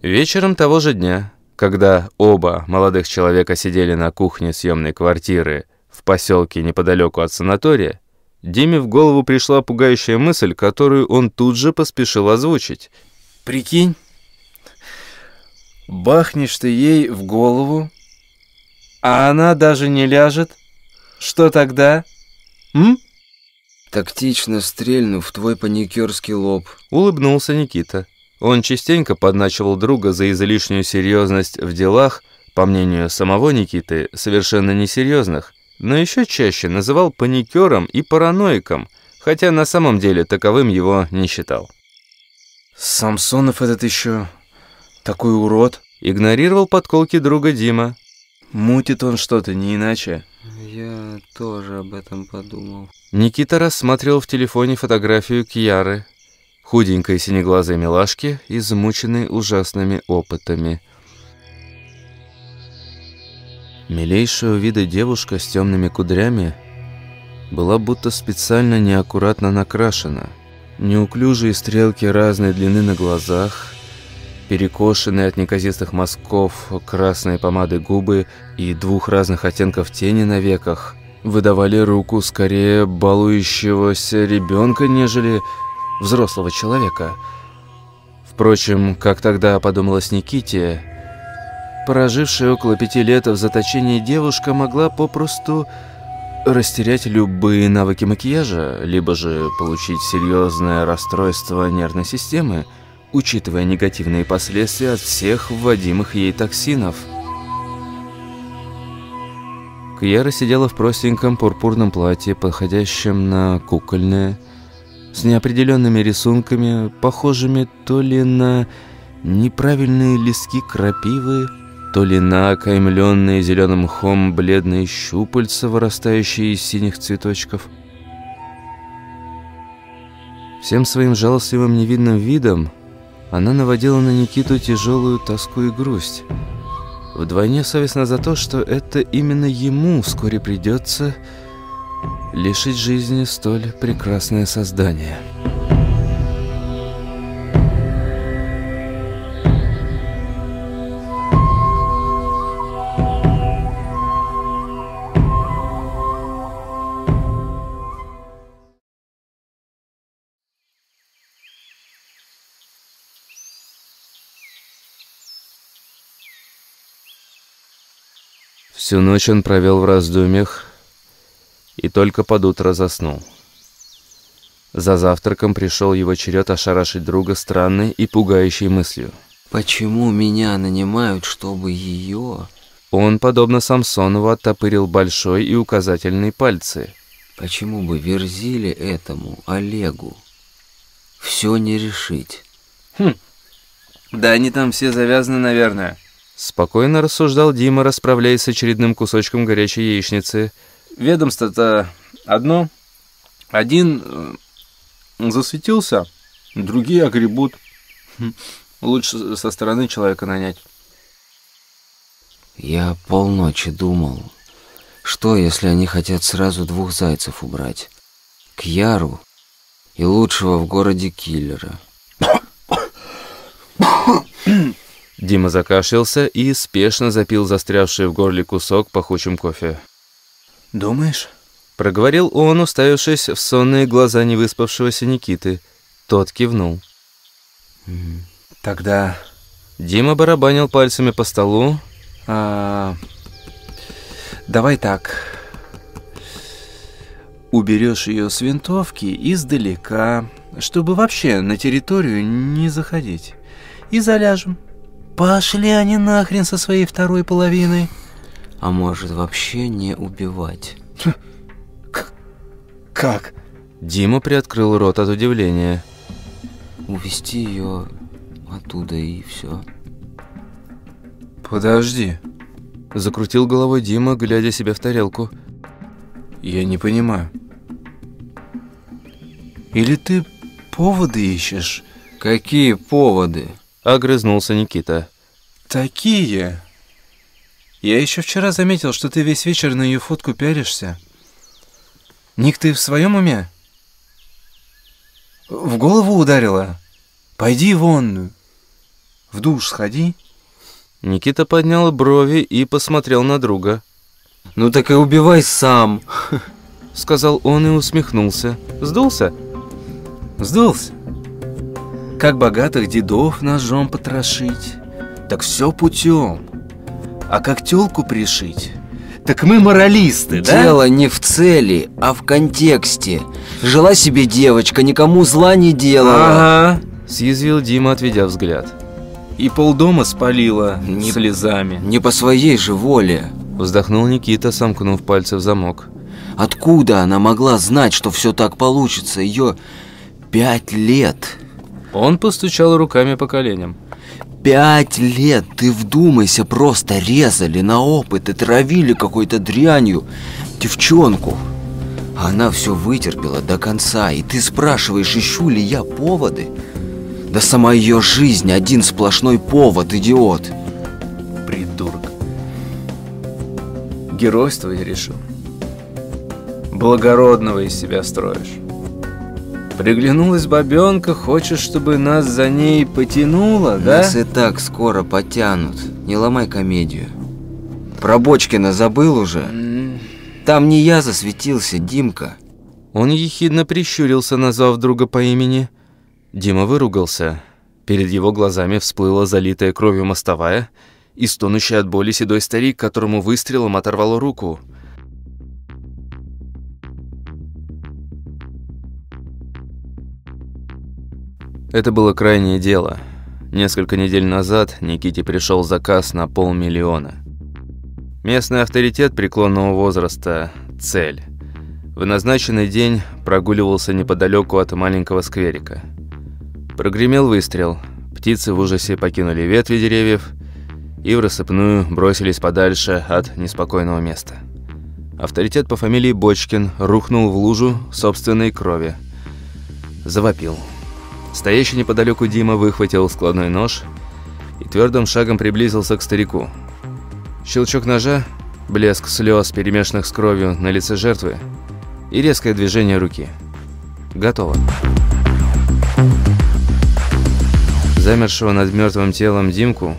Вечером того же дня, когда оба молодых человека сидели на кухне съемной квартиры в поселке неподалеку от санатория, Диме в голову пришла пугающая мысль, которую он тут же поспешил озвучить. Прикинь, бахнешь ты ей в голову, а она даже не ляжет. Что тогда? М? Тактично стрельнув в твой паникерский лоб. Улыбнулся Никита. Он частенько подначивал друга за излишнюю серьезность в делах, по мнению самого Никиты, совершенно несерьезных, но еще чаще называл паникером и параноиком, хотя на самом деле таковым его не считал. Самсонов этот еще такой урод. Игнорировал подколки друга Дима. Мутит он что-то, не иначе. Я тоже об этом подумал. Никита рассматривал в телефоне фотографию Кьяры, худенькой синеглазой милашки, измученной ужасными опытами. Милейшего вида девушка с темными кудрями была будто специально неаккуратно накрашена. Неуклюжие стрелки разной длины на глазах, перекошенные от неказистых мазков красной помады губы и двух разных оттенков тени на веках выдавали руку скорее балующегося ребенка, нежели взрослого человека. Впрочем, как тогда подумалось Никите, прожившая около пяти лет в заточении девушка могла попросту растерять любые навыки макияжа, либо же получить серьезное расстройство нервной системы, учитывая негативные последствия от всех вводимых ей токсинов. Кьяра сидела в простеньком пурпурном платье, походящем на кукольное, с неопределенными рисунками, похожими то ли на неправильные листки крапивы, то ли на окаймленные зеленым мхом бледные щупальца, вырастающие из синих цветочков. Всем своим жалостливым невидным видом она наводила на Никиту тяжелую тоску и грусть. Вдвойне совестно за то, что это именно ему вскоре придется лишить жизни столь прекрасное создание. Всю ночь он провел в раздумьях и только под утро заснул. За завтраком пришел его черед ошарашить друга странной и пугающей мыслью. Почему меня нанимают, чтобы ее... Он, подобно Самсонову, оттопырил большой и указательный пальцы. Почему бы Верзили этому, Олегу, все не решить? Хм, да они там все завязаны, наверное. Спокойно рассуждал Дима, расправляясь с очередным кусочком горячей яичницы. Ведомство-то одно. Один э, засветился, другие огребут. Хм, лучше со стороны человека нанять. Я полночи думал, что если они хотят сразу двух зайцев убрать? Кьяру и лучшего в городе киллера. Дима закашлялся и спешно запил застрявший в горле кусок пахучим кофе. «Думаешь?» Проговорил он, уставившись в сонные глаза невыспавшегося Никиты. Тот кивнул. «Тогда...» Дима барабанил пальцами по столу. А, давай так. Уберешь ее с винтовки издалека, чтобы вообще на территорию не заходить. И заляжем. Пошли они нахрен со своей второй половиной. А может вообще не убивать? Как? Дима приоткрыл рот от удивления. Увести ее оттуда и все. Подожди. Закрутил головой Дима, глядя себе в тарелку. Я не понимаю. Или ты поводы ищешь? Какие поводы? Огрызнулся Никита. Такие. Я еще вчера заметил, что ты весь вечер на ее фотку пялишься. Ник, ты в своем уме? В голову ударила? Пойди вон, в душ сходи. Никита поднял брови и посмотрел на друга. Ну так и убивай сам. *laughs* Сказал он и усмехнулся. Сдулся? Сдулся. Как богатых дедов ножом потрошить, так все путем. А как тёлку пришить, так мы моралисты, да? Дело не в цели, а в контексте. Жила себе девочка, никому зла не делала. Ага. Съязвил Дима, отведя взгляд. И полдома спалила Не- слезами. Не по своей же воле. Вздохнул Никита, сомкнув пальцы в замок. Откуда она могла знать, что все так получится? Ее пять лет. Он постучал руками по коленям. Пять лет, ты вдумайся, просто резали на опыт и травили какой-то дрянью девчонку. Она все вытерпела до конца, и ты спрашиваешь, ищу ли я поводы? Да сама ее жизнь один сплошной повод, идиот. Придурок. Геройствовать решил. Благородного из себя строишь. Приглянулась бабенка, хочешь, чтобы нас за ней потянуло, да? Нас и так скоро потянут. Не ломай комедию. Про Бочкина забыл уже? Там не я засветился, Димка. Он ехидно прищурился, назвав друга по имени. Дима выругался. Перед его глазами всплыла залитая кровью мостовая и стонущий от боли седой старик, которому выстрелом оторвало руку. Это было крайнее дело. Несколько недель назад Никите пришел заказ на полмиллиона. Местный авторитет преклонного возраста – цель. В назначенный день прогуливался неподалеку от маленького скверика. Прогремел выстрел. Птицы в ужасе покинули ветви деревьев и в рассыпную бросились подальше от неспокойного места. Авторитет по фамилии Бочкин рухнул в лужу собственной крови. Завопил. Стоящий неподалеку Дима выхватил складной нож и твердым шагом приблизился к старику. Щелчок ножа, блеск слез, перемешанных с кровью на лице жертвы и резкое движение руки. Готово. Замершего над мертвым телом Димку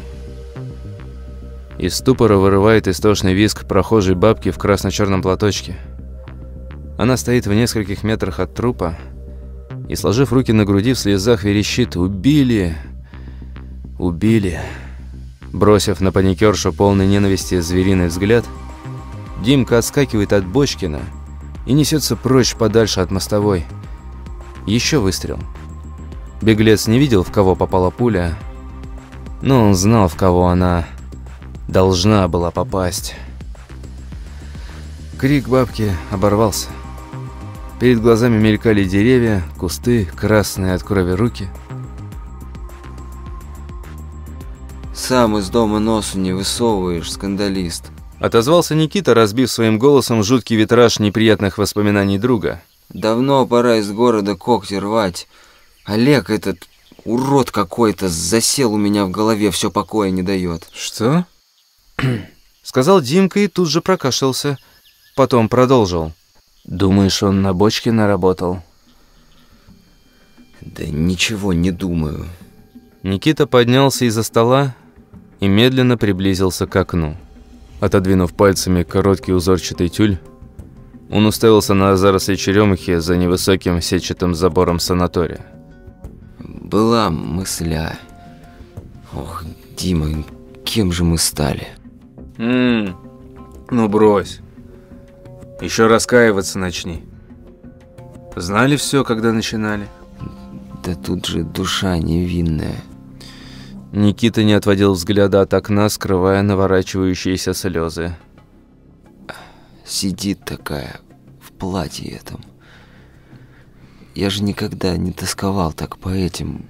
из ступора вырывает истошный визг прохожей бабки в красно-черном платочке. Она стоит в нескольких метрах от трупа и, сложив руки на груди, в слезах верещит «Убили! Убили!». Бросив на паникершу полный ненависти звериный взгляд, Димка отскакивает от Бочкина и несется прочь подальше от мостовой. Еще выстрел. Беглец не видел, в кого попала пуля, но он знал, в кого она должна была попасть. Крик бабки оборвался. Перед глазами мелькали деревья, кусты, красные от крови руки. Сам из дома носу не высовываешь, скандалист. Отозвался Никита, разбив своим голосом жуткий витраж неприятных воспоминаний друга. Давно пора из города когти рвать. Олег этот урод какой-то засел у меня в голове, все покоя не дает. Что? *clears throat* Сказал Димка и тут же прокашлялся. Потом продолжил. Думаешь, он на бочке наработал? Да ничего не думаю. Никита поднялся из-за стола и медленно приблизился к окну. Отодвинув пальцами короткий узорчатый тюль, он уставился на заросли черемухи за невысоким сетчатым забором санатория. Была мысля. Ох, Дима, кем же мы стали? М, ну брось. Еще раскаиваться начни. Знали все, когда начинали? Да тут же душа невинная. Никита не отводил взгляда от окна, скрывая наворачивающиеся слезы. Сидит такая в платье этом. Я же никогда не тосковал так по этим.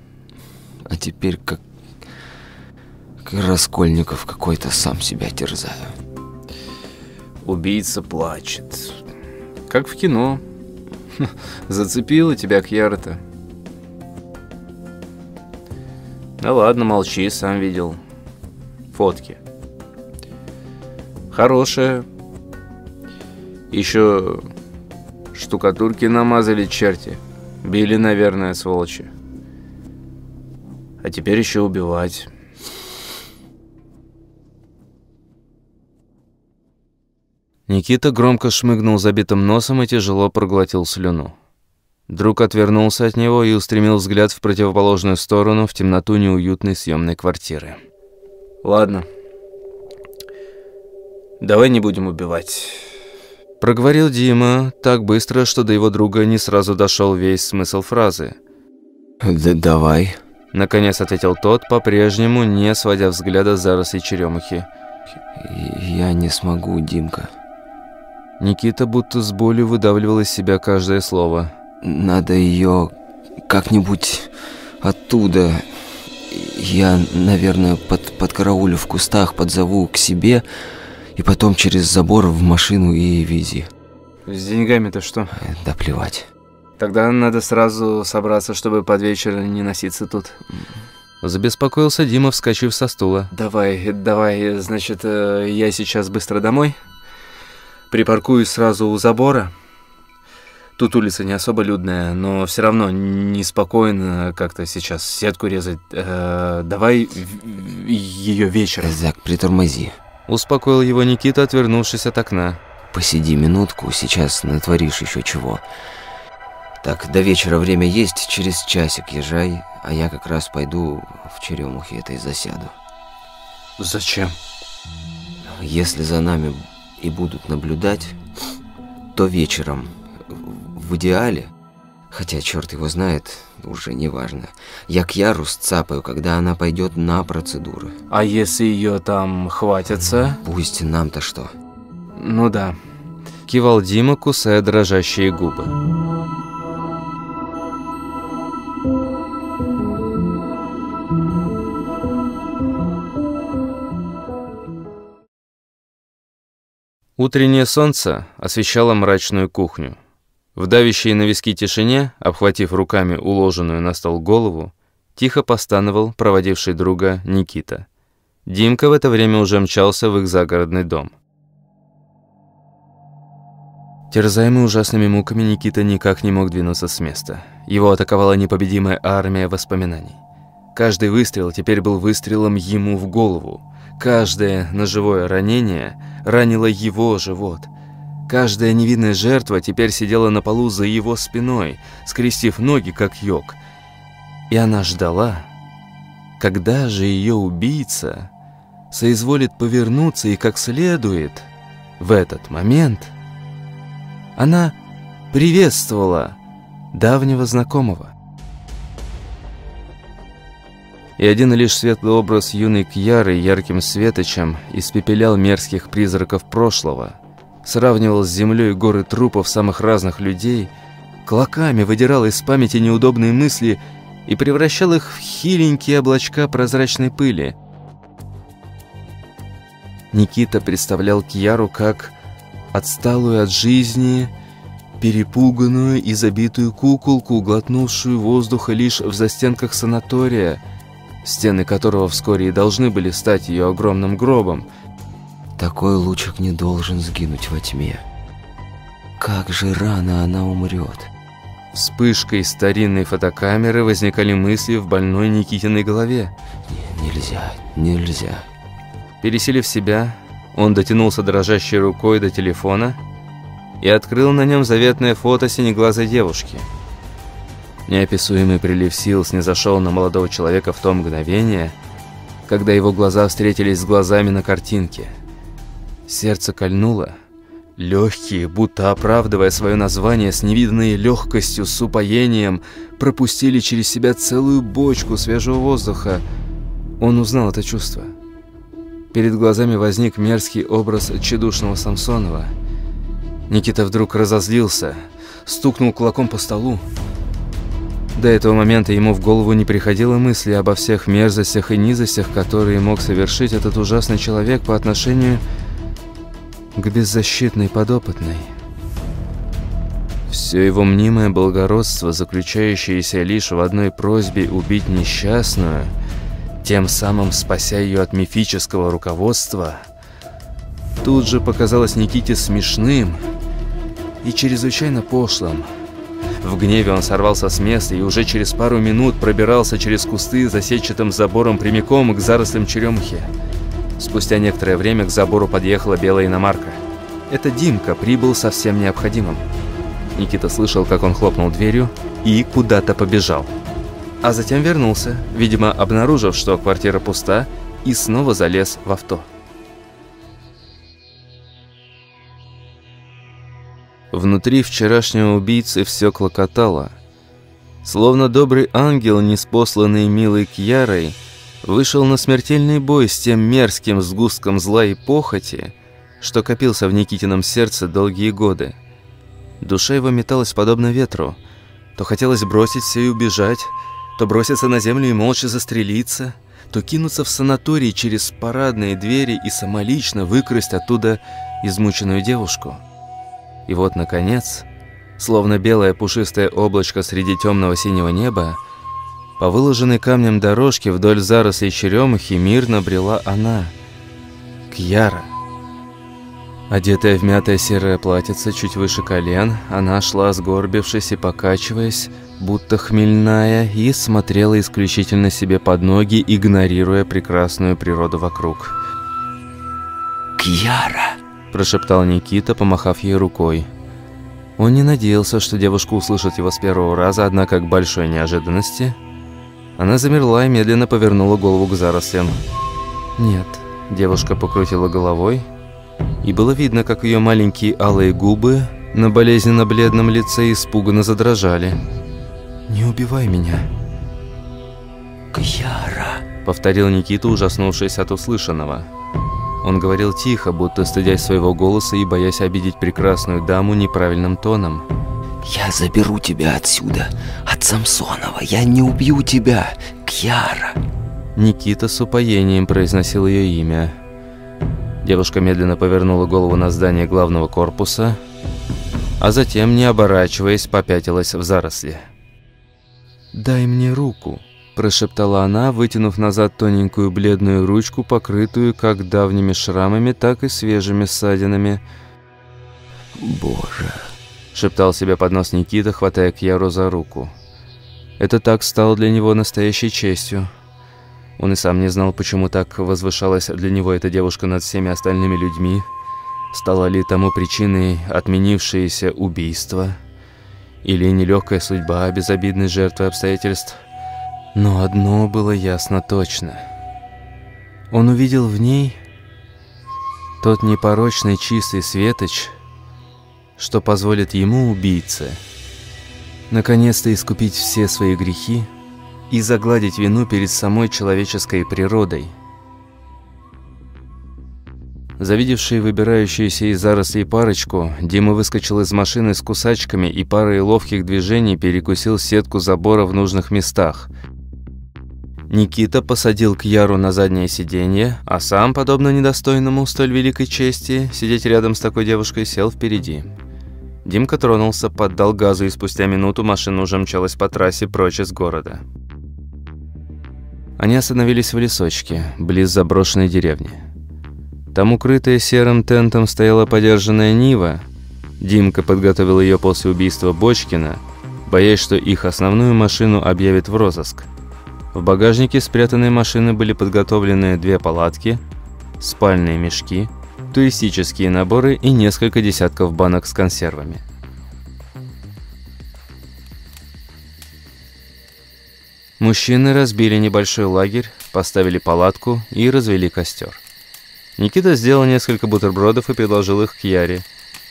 А теперь как, как Раскольников какой-то сам себя терзаю. Убийца плачет. Как в кино. *laughs* Зацепила тебя Кьяра-то. Да ладно, молчи, сам видел. Фотки. Хорошая. Еще штукатурки намазали черти. Били, наверное, сволочи. А теперь еще убивать. Никита громко шмыгнул забитым носом и тяжело проглотил слюну. Друг отвернулся от него и устремил взгляд в противоположную сторону, в темноту неуютной съемной квартиры. «Ладно. Давай не будем убивать». Проговорил Дима так быстро, что до его друга не сразу дошел весь смысл фразы. Да давай. Наконец ответил тот, по-прежнему не сводя взгляда с зарослей черемухи. Я не смогу, Димка. Никита будто с болью выдавливал из себя каждое слово. Надо ее как-нибудь оттуда. Я, наверное, под, под караулю в кустах подзову к себе и потом через забор в машину и вези. С деньгами-то что? Э, да плевать. Тогда надо сразу собраться, чтобы под вечер не носиться тут. Забеспокоился Дима, вскочив со стула. Давай, давай, значит, э, я сейчас быстро домой. Припаркуюсь сразу у забора. Тут улица не особо людная, но все равно неспокойно как-то сейчас сетку резать. Э, давай ее вечером. Зак, притормози. Успокоил его Никита, отвернувшись от окна. Посиди минутку, сейчас натворишь еще чего. Так, до вечера время есть, через часик езжай, а я как раз пойду в черемухе этой засяду. Зачем? Если за нами и будут наблюдать, то вечером, в идеале, хотя черт его знает, уже не важно, я к Яру сцапаю, когда она пойдет на процедуры. А если ее там хватится? Пусть нам-то что. Ну да. Кивал Дима, кусая дрожащие губы. Утреннее солнце освещало мрачную кухню. В давящей на виски тишине, обхватив руками уложенную на стол голову, тихо постановал проводивший друга Никита. Димка в это время уже мчался в их загородный дом. Терзаемый ужасными муками, Никита никак не мог двинуться с места. Его атаковала непобедимая армия воспоминаний. Каждый выстрел теперь был выстрелом ему в голову. Каждое ножевое ранение ранило его живот. Каждая невинная жертва теперь сидела на полу за его спиной, скрестив ноги, как йог. И она ждала, когда же ее убийца соизволит повернуться и как следует в этот момент она приветствовала давнего знакомого. И один лишь светлый образ юной Кьяры ярким светочем испепелял мерзких призраков прошлого, сравнивал с землей горы трупов самых разных людей, клоками выдирал из памяти неудобные мысли и превращал их в хиленькие облачка прозрачной пыли. Никита представлял Кьяру как отсталую от жизни, перепуганную и забитую куколку, глотнувшую воздуха лишь в застенках санатория – стены которого вскоре и должны были стать ее огромным гробом. Такой лучик не должен сгинуть во тьме. Как же рано она умрет. Вспышкой старинной фотокамеры возникали мысли в больной Никитиной голове. Не, нельзя, нельзя. Пересилив себя, он дотянулся дрожащей рукой до телефона и открыл на нем заветное фото синеглазой девушки – Неописуемый прилив сил снизошел на молодого человека в то мгновение, когда его глаза встретились с глазами на картинке. Сердце кольнуло. Легкие, будто оправдывая свое название с невиданной легкостью, с упоением, пропустили через себя целую бочку свежего воздуха. Он узнал это чувство. Перед глазами возник мерзкий образ тщедушного Самсонова. Никита вдруг разозлился, стукнул кулаком по столу. До этого момента ему в голову не приходило мысли обо всех мерзостях и низостях, которые мог совершить этот ужасный человек по отношению к беззащитной подопытной. Все его мнимое благородство, заключающееся лишь в одной просьбе убить несчастную, тем самым спася ее от мифического руководства, тут же показалось Никите смешным и чрезвычайно пошлым. В гневе он сорвался с места и уже через пару минут пробирался через кусты за сетчатым забором прямиком к зарослям черемухи. Спустя некоторое время к забору подъехала белая иномарка. Это Димка прибыл со всем необходимым. Никита слышал, как он хлопнул дверью и куда-то побежал. А затем вернулся, видимо, обнаружив, что квартира пуста, и снова залез в авто. Внутри вчерашнего убийцы все клокотало. Словно добрый ангел, неспосланный милой Кьярой, вышел на смертельный бой с тем мерзким сгустком зла и похоти, что копился в Никитином сердце долгие годы. Душа его металась подобно ветру. То хотелось бросить все и убежать, то броситься на землю и молча застрелиться, то кинуться в санаторий через парадные двери и самолично выкрасть оттуда измученную девушку. И вот, наконец, словно белое пушистое облачко среди темного синего неба, по выложенной камнем дорожке вдоль зарослей черемухи мирно брела она, Кьяра. Одетая в мятое серое платьице чуть выше колен, она шла, сгорбившись и покачиваясь, будто хмельная, и смотрела исключительно себе под ноги, игнорируя прекрасную природу вокруг. «Кьяра!» – прошептал Никита, помахав ей рукой. Он не надеялся, что девушка услышит его с первого раза, однако к большой неожиданности она замерла и медленно повернула голову к зарослям. «Нет», – девушка покрутила головой – и было видно, как ее маленькие алые губы на болезненно-бледном лице испуганно задрожали. «Не убивай меня!» «Кьяра!» — повторил Никита, ужаснувшись от услышанного. Он говорил тихо, будто стыдясь своего голоса и боясь обидеть прекрасную даму неправильным тоном. «Я заберу тебя отсюда, от Самсонова. Я не убью тебя, Кьяра!» Никита с упоением произносил ее имя. Девушка медленно повернула голову на здание главного корпуса, а затем, не оборачиваясь, попятилась в заросли. «Дай мне руку», – прошептала она, вытянув назад тоненькую бледную ручку, покрытую как давними шрамами, так и свежими ссадинами. «Боже!» – шептал себе под нос Никита, хватая Кьяру за руку. Это так стало для него настоящей честью. Он и сам не знал, почему так возвышалась для него эта девушка над всеми остальными людьми. Стала ли тому причиной отменившееся убийство? Или нелегкая судьба безобидной жертвы обстоятельств? Но одно было ясно точно. Он увидел в ней тот непорочный чистый светоч, что позволит ему, убийце, наконец-то искупить все свои грехи, и загладить вину перед самой человеческой природой. Завидевший выбирающуюся из зарослей парочку, Дима выскочил из машины с кусачками и парой ловких движений перекусил сетку забора в нужных местах. Никита посадил Кьяру на заднее сиденье, а сам, подобно недостойному столь великой чести, сидеть рядом с такой девушкой, сел впереди. Димка тронулся, поддал газу, и спустя минуту машина уже мчалась по трассе прочь из города. Они остановились в лесочке, близ заброшенной деревни. Там, укрытая серым тентом, стояла подержанная Нива. Димка подготовил ее после убийства Бочкина, боясь, что их основную машину объявят в розыск. В багажнике спрятанной машины были подготовлены две палатки, спальные мешки, туристические наборы и несколько десятков банок с консервами. Мужчины разбили небольшой лагерь, поставили палатку и развели костер. Никита сделал несколько бутербродов и предложил их к Яре.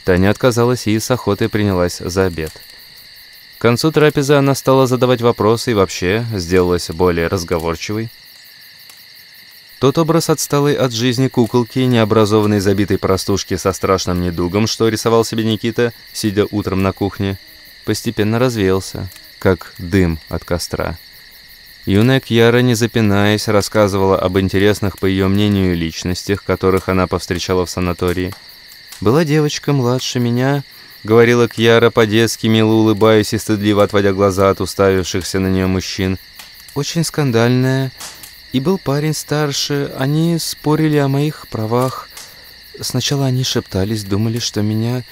Таня отказалась и с охотой принялась за обед. К концу трапезы она стала задавать вопросы и вообще сделалась более разговорчивой. Тот образ отсталой от жизни куколки, необразованной забитой простушки со страшным недугом, что рисовал себе Никита, сидя утром на кухне, постепенно развеялся, как дым от костра. Юная Кьяра, не запинаясь, рассказывала об интересных, по ее мнению, личностях, которых она повстречала в санатории. «Была девочка младше меня», — говорила Кьяра по-детски, мило улыбаясь и стыдливо отводя глаза от уставившихся на нее мужчин. «Очень скандальная И был парень старше, они спорили о моих правах. Сначала они шептались, думали, что меня...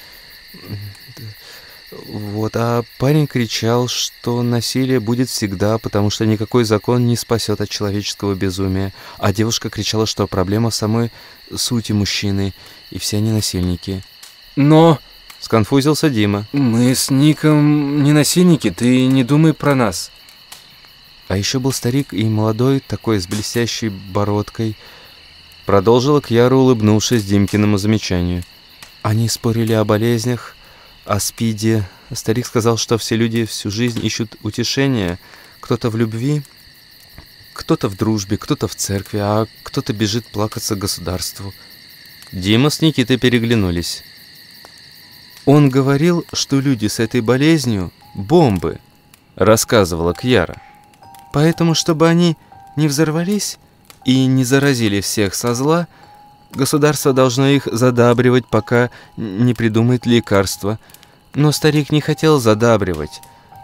Вот, а парень кричал, что насилие будет всегда, потому что никакой закон не спасет от человеческого безумия. А девушка кричала, что проблема в самой сути мужчины, и все они насильники. Но... Сконфузился Дима. Мы с Ником не насильники, ты не думай про нас. А еще был старик и молодой, такой с блестящей бородкой. Продолжила Кьяра, улыбнувшись Димкиному замечанию. Они спорили о болезнях, о спиде. Старик сказал, что все люди всю жизнь ищут утешения. Кто-то в любви, кто-то в дружбе, кто-то в церкви, а кто-то бежит плакаться государству. Дима с Никитой переглянулись. Он говорил, что люди с этой болезнью – бомбы, рассказывала Кьяра. Поэтому, чтобы они не взорвались и не заразили всех со зла, государство должно их задабривать, пока не придумает лекарства. Но старик не хотел задабривать.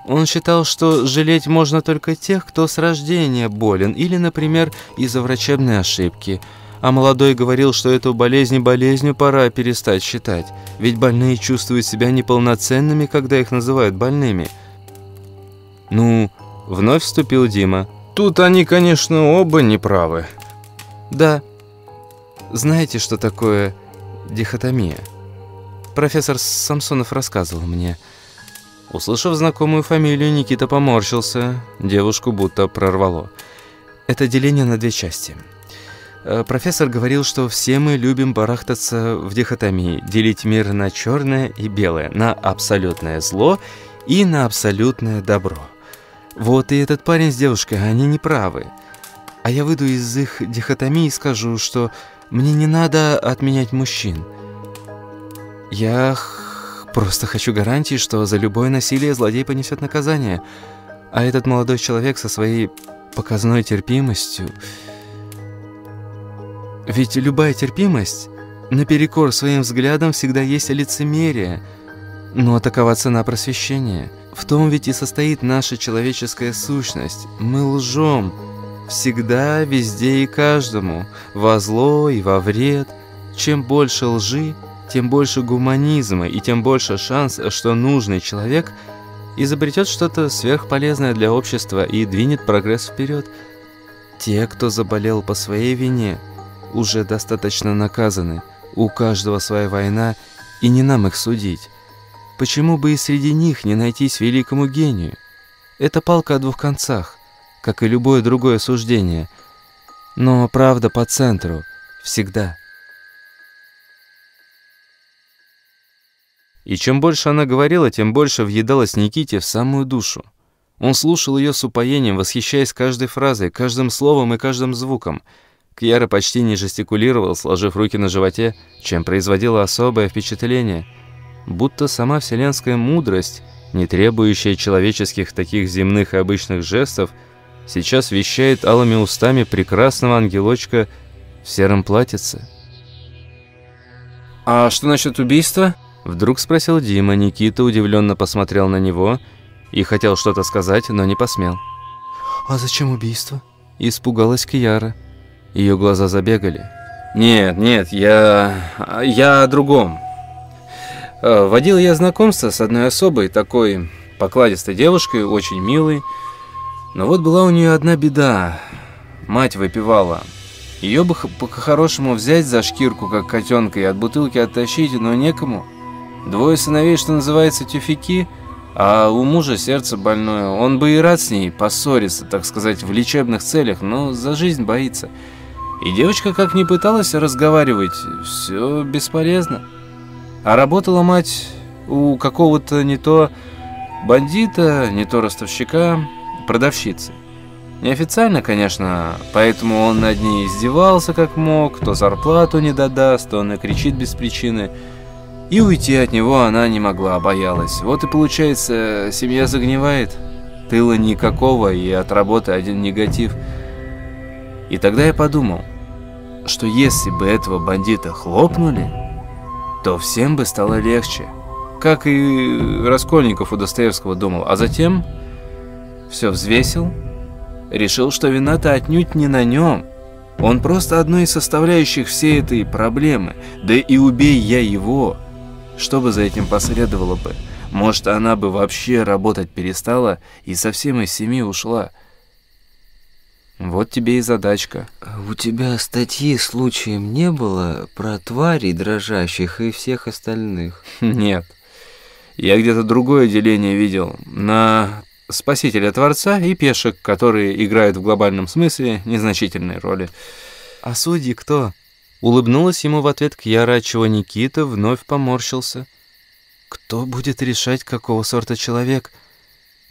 Он считал, что жалеть можно только тех, кто с рождения болен или, например, из-за врачебной ошибки – а молодой говорил, что эту болезнь болезнью пора перестать считать, ведь больные чувствуют себя неполноценными, когда их называют больными. «Ну...» — вновь вступил Дима. «Тут они, конечно, оба неправы». «Да. Знаете, что такое дихотомия?» Профессор Самсонов рассказывал мне. Услышав знакомую фамилию, Никита поморщился. Девушку будто прорвало. Это деление на две части – профессор говорил, что все мы любим барахтаться в дихотомии, делить мир на черное и белое, на абсолютное зло и на абсолютное добро. Вот и этот парень с девушкой, они не правы. А я выйду из их дихотомии и скажу, что мне не надо отменять мужчин. Я просто хочу гарантии, что за любое насилие злодей понесет наказание. А этот молодой человек со своей показной терпимостью... Ведь любая терпимость, наперекор своим взглядам, всегда есть лицемерие. Но такова цена просвещения. В том ведь и состоит наша человеческая сущность. Мы лжем. Всегда, везде и каждому. Во зло и во вред. Чем больше лжи, тем больше гуманизма и тем больше шанс, что нужный человек изобретет что-то сверхполезное для общества и двинет прогресс вперед. Те, кто заболел по своей вине – уже достаточно наказаны, у каждого своя война, и не нам их судить. Почему бы и среди них не найтись великому гению? Это палка о двух концах, как и любое другое суждение. Но правда по центру, всегда. И чем больше она говорила, тем больше въедалась Никите в самую душу. Он слушал ее с упоением, восхищаясь каждой фразой, каждым словом и каждым звуком – Кьяра почти не жестикулировал, сложив руки на животе, чем производила особое впечатление. Будто сама вселенская мудрость, не требующая человеческих таких земных и обычных жестов, сейчас вещает алыми устами прекрасного ангелочка в сером платьице. «А что насчет убийства?» Вдруг спросил Дима. Никита удивленно посмотрел на него и хотел что-то сказать, но не посмел. «А зачем убийство?» Испугалась Кьяра. Ее глаза забегали. «Нет, нет, я... я о другом. Э, водил я знакомство с одной особой, такой покладистой девушкой, очень милой. Но вот была у нее одна беда. Мать выпивала. Ее бы по-хорошему взять за шкирку, как котенка, и от бутылки оттащить, но некому. Двое сыновей, что называется, тюфяки, а у мужа сердце больное. Он бы и рад с ней поссориться, так сказать, в лечебных целях, но за жизнь боится. И девочка как ни пыталась разговаривать, все бесполезно. А работала мать у какого-то не то бандита, не то ростовщика, продавщицы. Неофициально, конечно, поэтому он над ней издевался как мог, то зарплату не додаст, то накричит без причины. И уйти от него она не могла, боялась. Вот и получается, семья загнивает, тыла никакого и от работы один негатив – и тогда я подумал, что если бы этого бандита хлопнули, то всем бы стало легче. Как и Раскольников у Достоевского думал. А затем все взвесил решил, что вина-то отнюдь не на нем. Он просто одной из составляющих всей этой проблемы. Да и убей я его. Что бы за этим последовало бы? Может, она бы вообще работать перестала и совсем из семьи ушла. Вот тебе и задачка. У тебя статьи случаем не было про тварей дрожащих и всех остальных? *laughs* Нет. Я где-то другое деление видел. На спасителя Творца и пешек, которые играют в глобальном смысле незначительные роли. А судьи кто? Улыбнулась ему в ответ Кьяра, чего Никита вновь поморщился. Кто будет решать, какого сорта человек?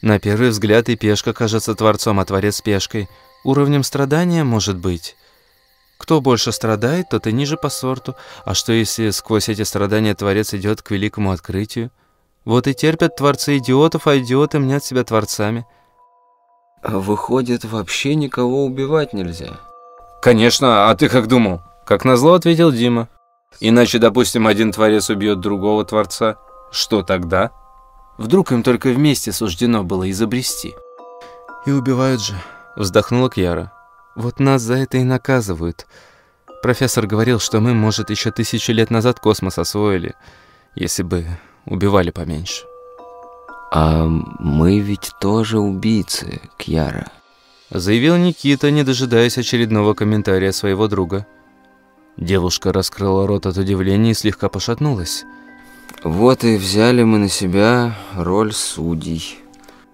На первый взгляд и пешка кажется творцом, а творец пешкой. Уровнем страдания, может быть. Кто больше страдает, тот и ниже по сорту. А что, если сквозь эти страдания творец идет к великому открытию? Вот и терпят творцы идиотов, а идиоты мнят себя творцами. А выходит, вообще никого убивать нельзя? Конечно, а ты как думал? Как назло ответил Дима. Иначе, допустим, один творец убьет другого творца. Что тогда? Вдруг им только вместе суждено было изобрести. И убивают же, вздохнула Кьяра. Вот нас за это и наказывают. Профессор говорил, что мы, может, еще тысячи лет назад космос освоили, если бы убивали поменьше. А мы ведь тоже убийцы, Кьяра. Заявил Никита, не дожидаясь очередного комментария своего друга. Девушка раскрыла рот от удивления и слегка пошатнулась. Вот и взяли мы на себя роль судей.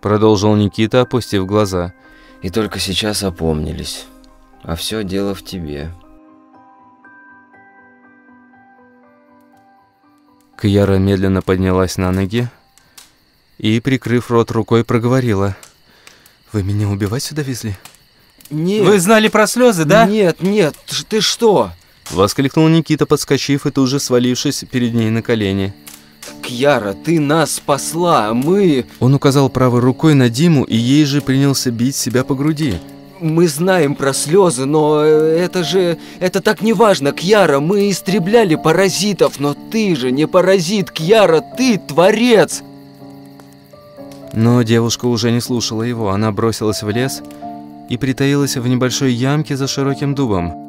Продолжил Никита, опустив глаза. И только сейчас опомнились. А все дело в тебе. Кьяра медленно поднялась на ноги и, прикрыв рот рукой, проговорила. «Вы меня убивать сюда везли?» Нет. Вы знали про слезы, да? Нет, нет, ты что? Воскликнул Никита, подскочив и тут же свалившись перед ней на колени. Кьяра, ты нас спасла, а мы... Он указал правой рукой на Диму и ей же принялся бить себя по груди. Мы знаем про слезы, но это же... Это так не важно, Кьяра, мы истребляли паразитов, но ты же не паразит, Кьяра, ты творец! Но девушка уже не слушала его, она бросилась в лес и притаилась в небольшой ямке за широким дубом.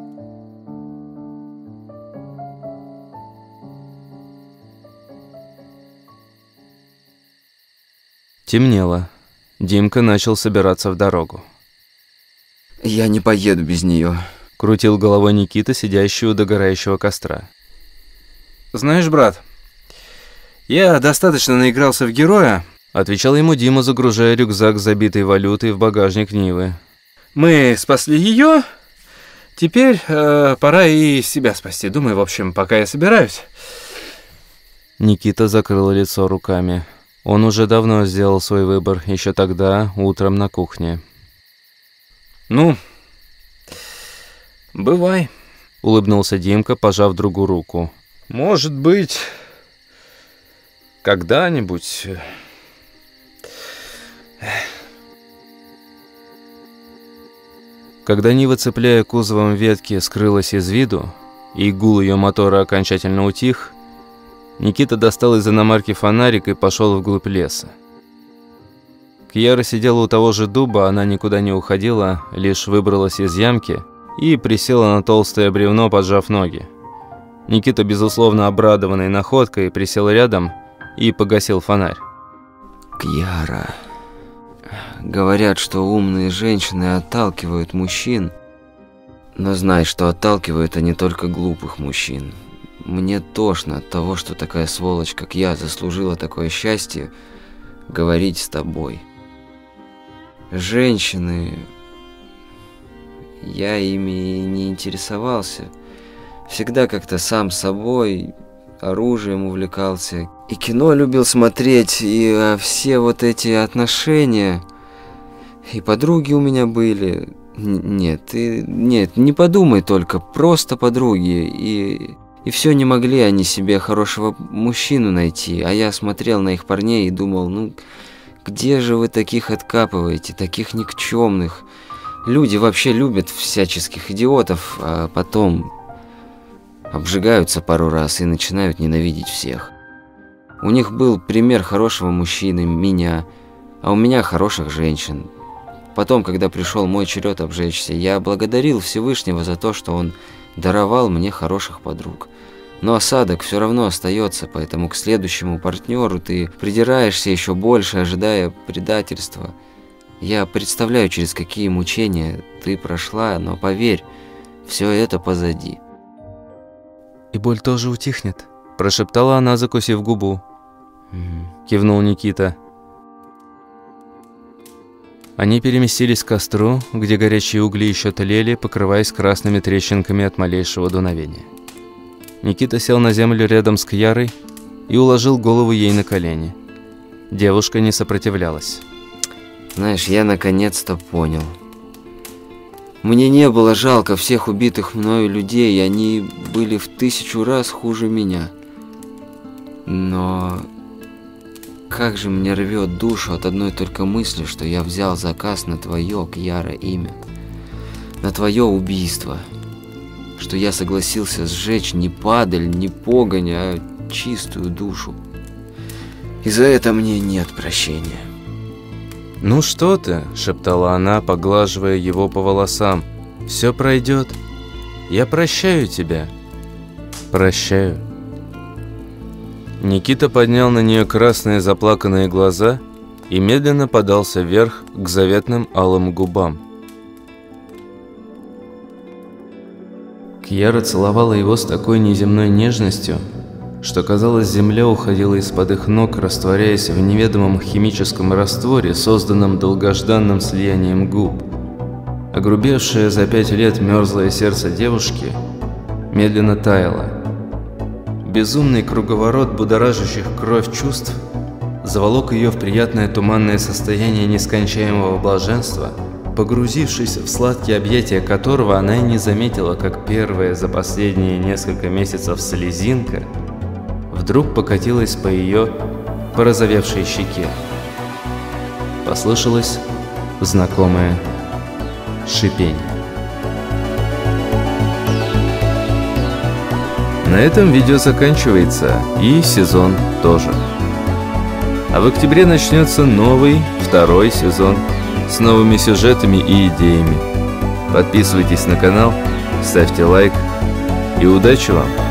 Темнело. Димка начал собираться в дорогу. Я не поеду без нее. Крутил головой Никита, сидящий у догорающего костра. Знаешь, брат, я достаточно наигрался в героя, Отвечал ему Дима, загружая рюкзак с забитой валютой в багажник Нивы. Мы спасли ее. Теперь э, пора и себя спасти. Думаю, в общем, пока я собираюсь. Никита закрыл лицо руками. Он уже давно сделал свой выбор, еще тогда, утром на кухне. Ну, бывай. Улыбнулся Димка, пожав другу руку. Может быть, когда-нибудь... Когда Нива, цепляя кузовом ветки, скрылась из виду, и гул ее мотора окончательно утих, Никита достал из иномарки фонарик и пошел вглубь леса. Кьяра сидела у того же дуба, она никуда не уходила, лишь выбралась из ямки и присела на толстое бревно, поджав ноги. Никита, безусловно обрадованный находкой, присел рядом и погасил фонарь. Кьяра... Говорят, что умные женщины отталкивают мужчин. Но знай, что отталкивают они только глупых мужчин. Мне тошно от того, что такая сволочь, как я, заслужила такое счастье говорить с тобой. Женщины... Я ими и не интересовался. Всегда как-то сам собой, оружием увлекался. И кино любил смотреть, и а все вот эти отношения... И подруги у меня были. Нет, ты, нет, не подумай только, просто подруги. И, и все не могли они себе хорошего мужчину найти. А я смотрел на их парней и думал, ну, где же вы таких откапываете, таких никчемных? Люди вообще любят всяческих идиотов, а потом обжигаются пару раз и начинают ненавидеть всех. У них был пример хорошего мужчины, меня, а у меня хороших женщин. Потом, когда пришел мой черед обжечься, я благодарил Всевышнего за то, что он даровал мне хороших подруг. Но осадок все равно остается, поэтому к следующему партнеру ты придираешься еще больше, ожидая предательства. Я представляю, через какие мучения ты прошла, но поверь, все это позади. «И боль тоже утихнет», – прошептала она, закусив губу. Кивнул Никита. Они переместились к костру, где горячие угли еще тлели, покрываясь красными трещинками от малейшего дуновения. Никита сел на землю рядом с Кьярой и уложил голову ей на колени. Девушка не сопротивлялась. Знаешь, я наконец-то понял. Мне не было жалко всех убитых мною людей, они были в тысячу раз хуже меня. Но как же мне рвет душу от одной только мысли, что я взял заказ на твое, Кьяра, имя. На твое убийство. Что я согласился сжечь не падаль, не погонь, а чистую душу. И за это мне нет прощения. «Ну что ты?» – шептала она, поглаживая его по волосам. «Все пройдет. Я прощаю тебя. Прощаю». Никита поднял на нее красные заплаканные глаза и медленно подался вверх к заветным алым губам. Кьяра целовала его с такой неземной нежностью, что, казалось, земля уходила из-под их ног, растворяясь в неведомом химическом растворе, созданном долгожданным слиянием губ. Огрубевшее за пять лет мерзлое сердце девушки медленно таяло – Безумный круговорот будоражащих кровь чувств заволок ее в приятное туманное состояние нескончаемого блаженства, погрузившись в сладкие объятия которого она и не заметила, как первая за последние несколько месяцев слезинка вдруг покатилась по ее порозовевшей щеке. Послышалось знакомое шипение. На этом видео заканчивается и сезон тоже. А в октябре начнется новый, второй сезон с новыми сюжетами и идеями. Подписывайтесь на канал, ставьте лайк и удачи вам!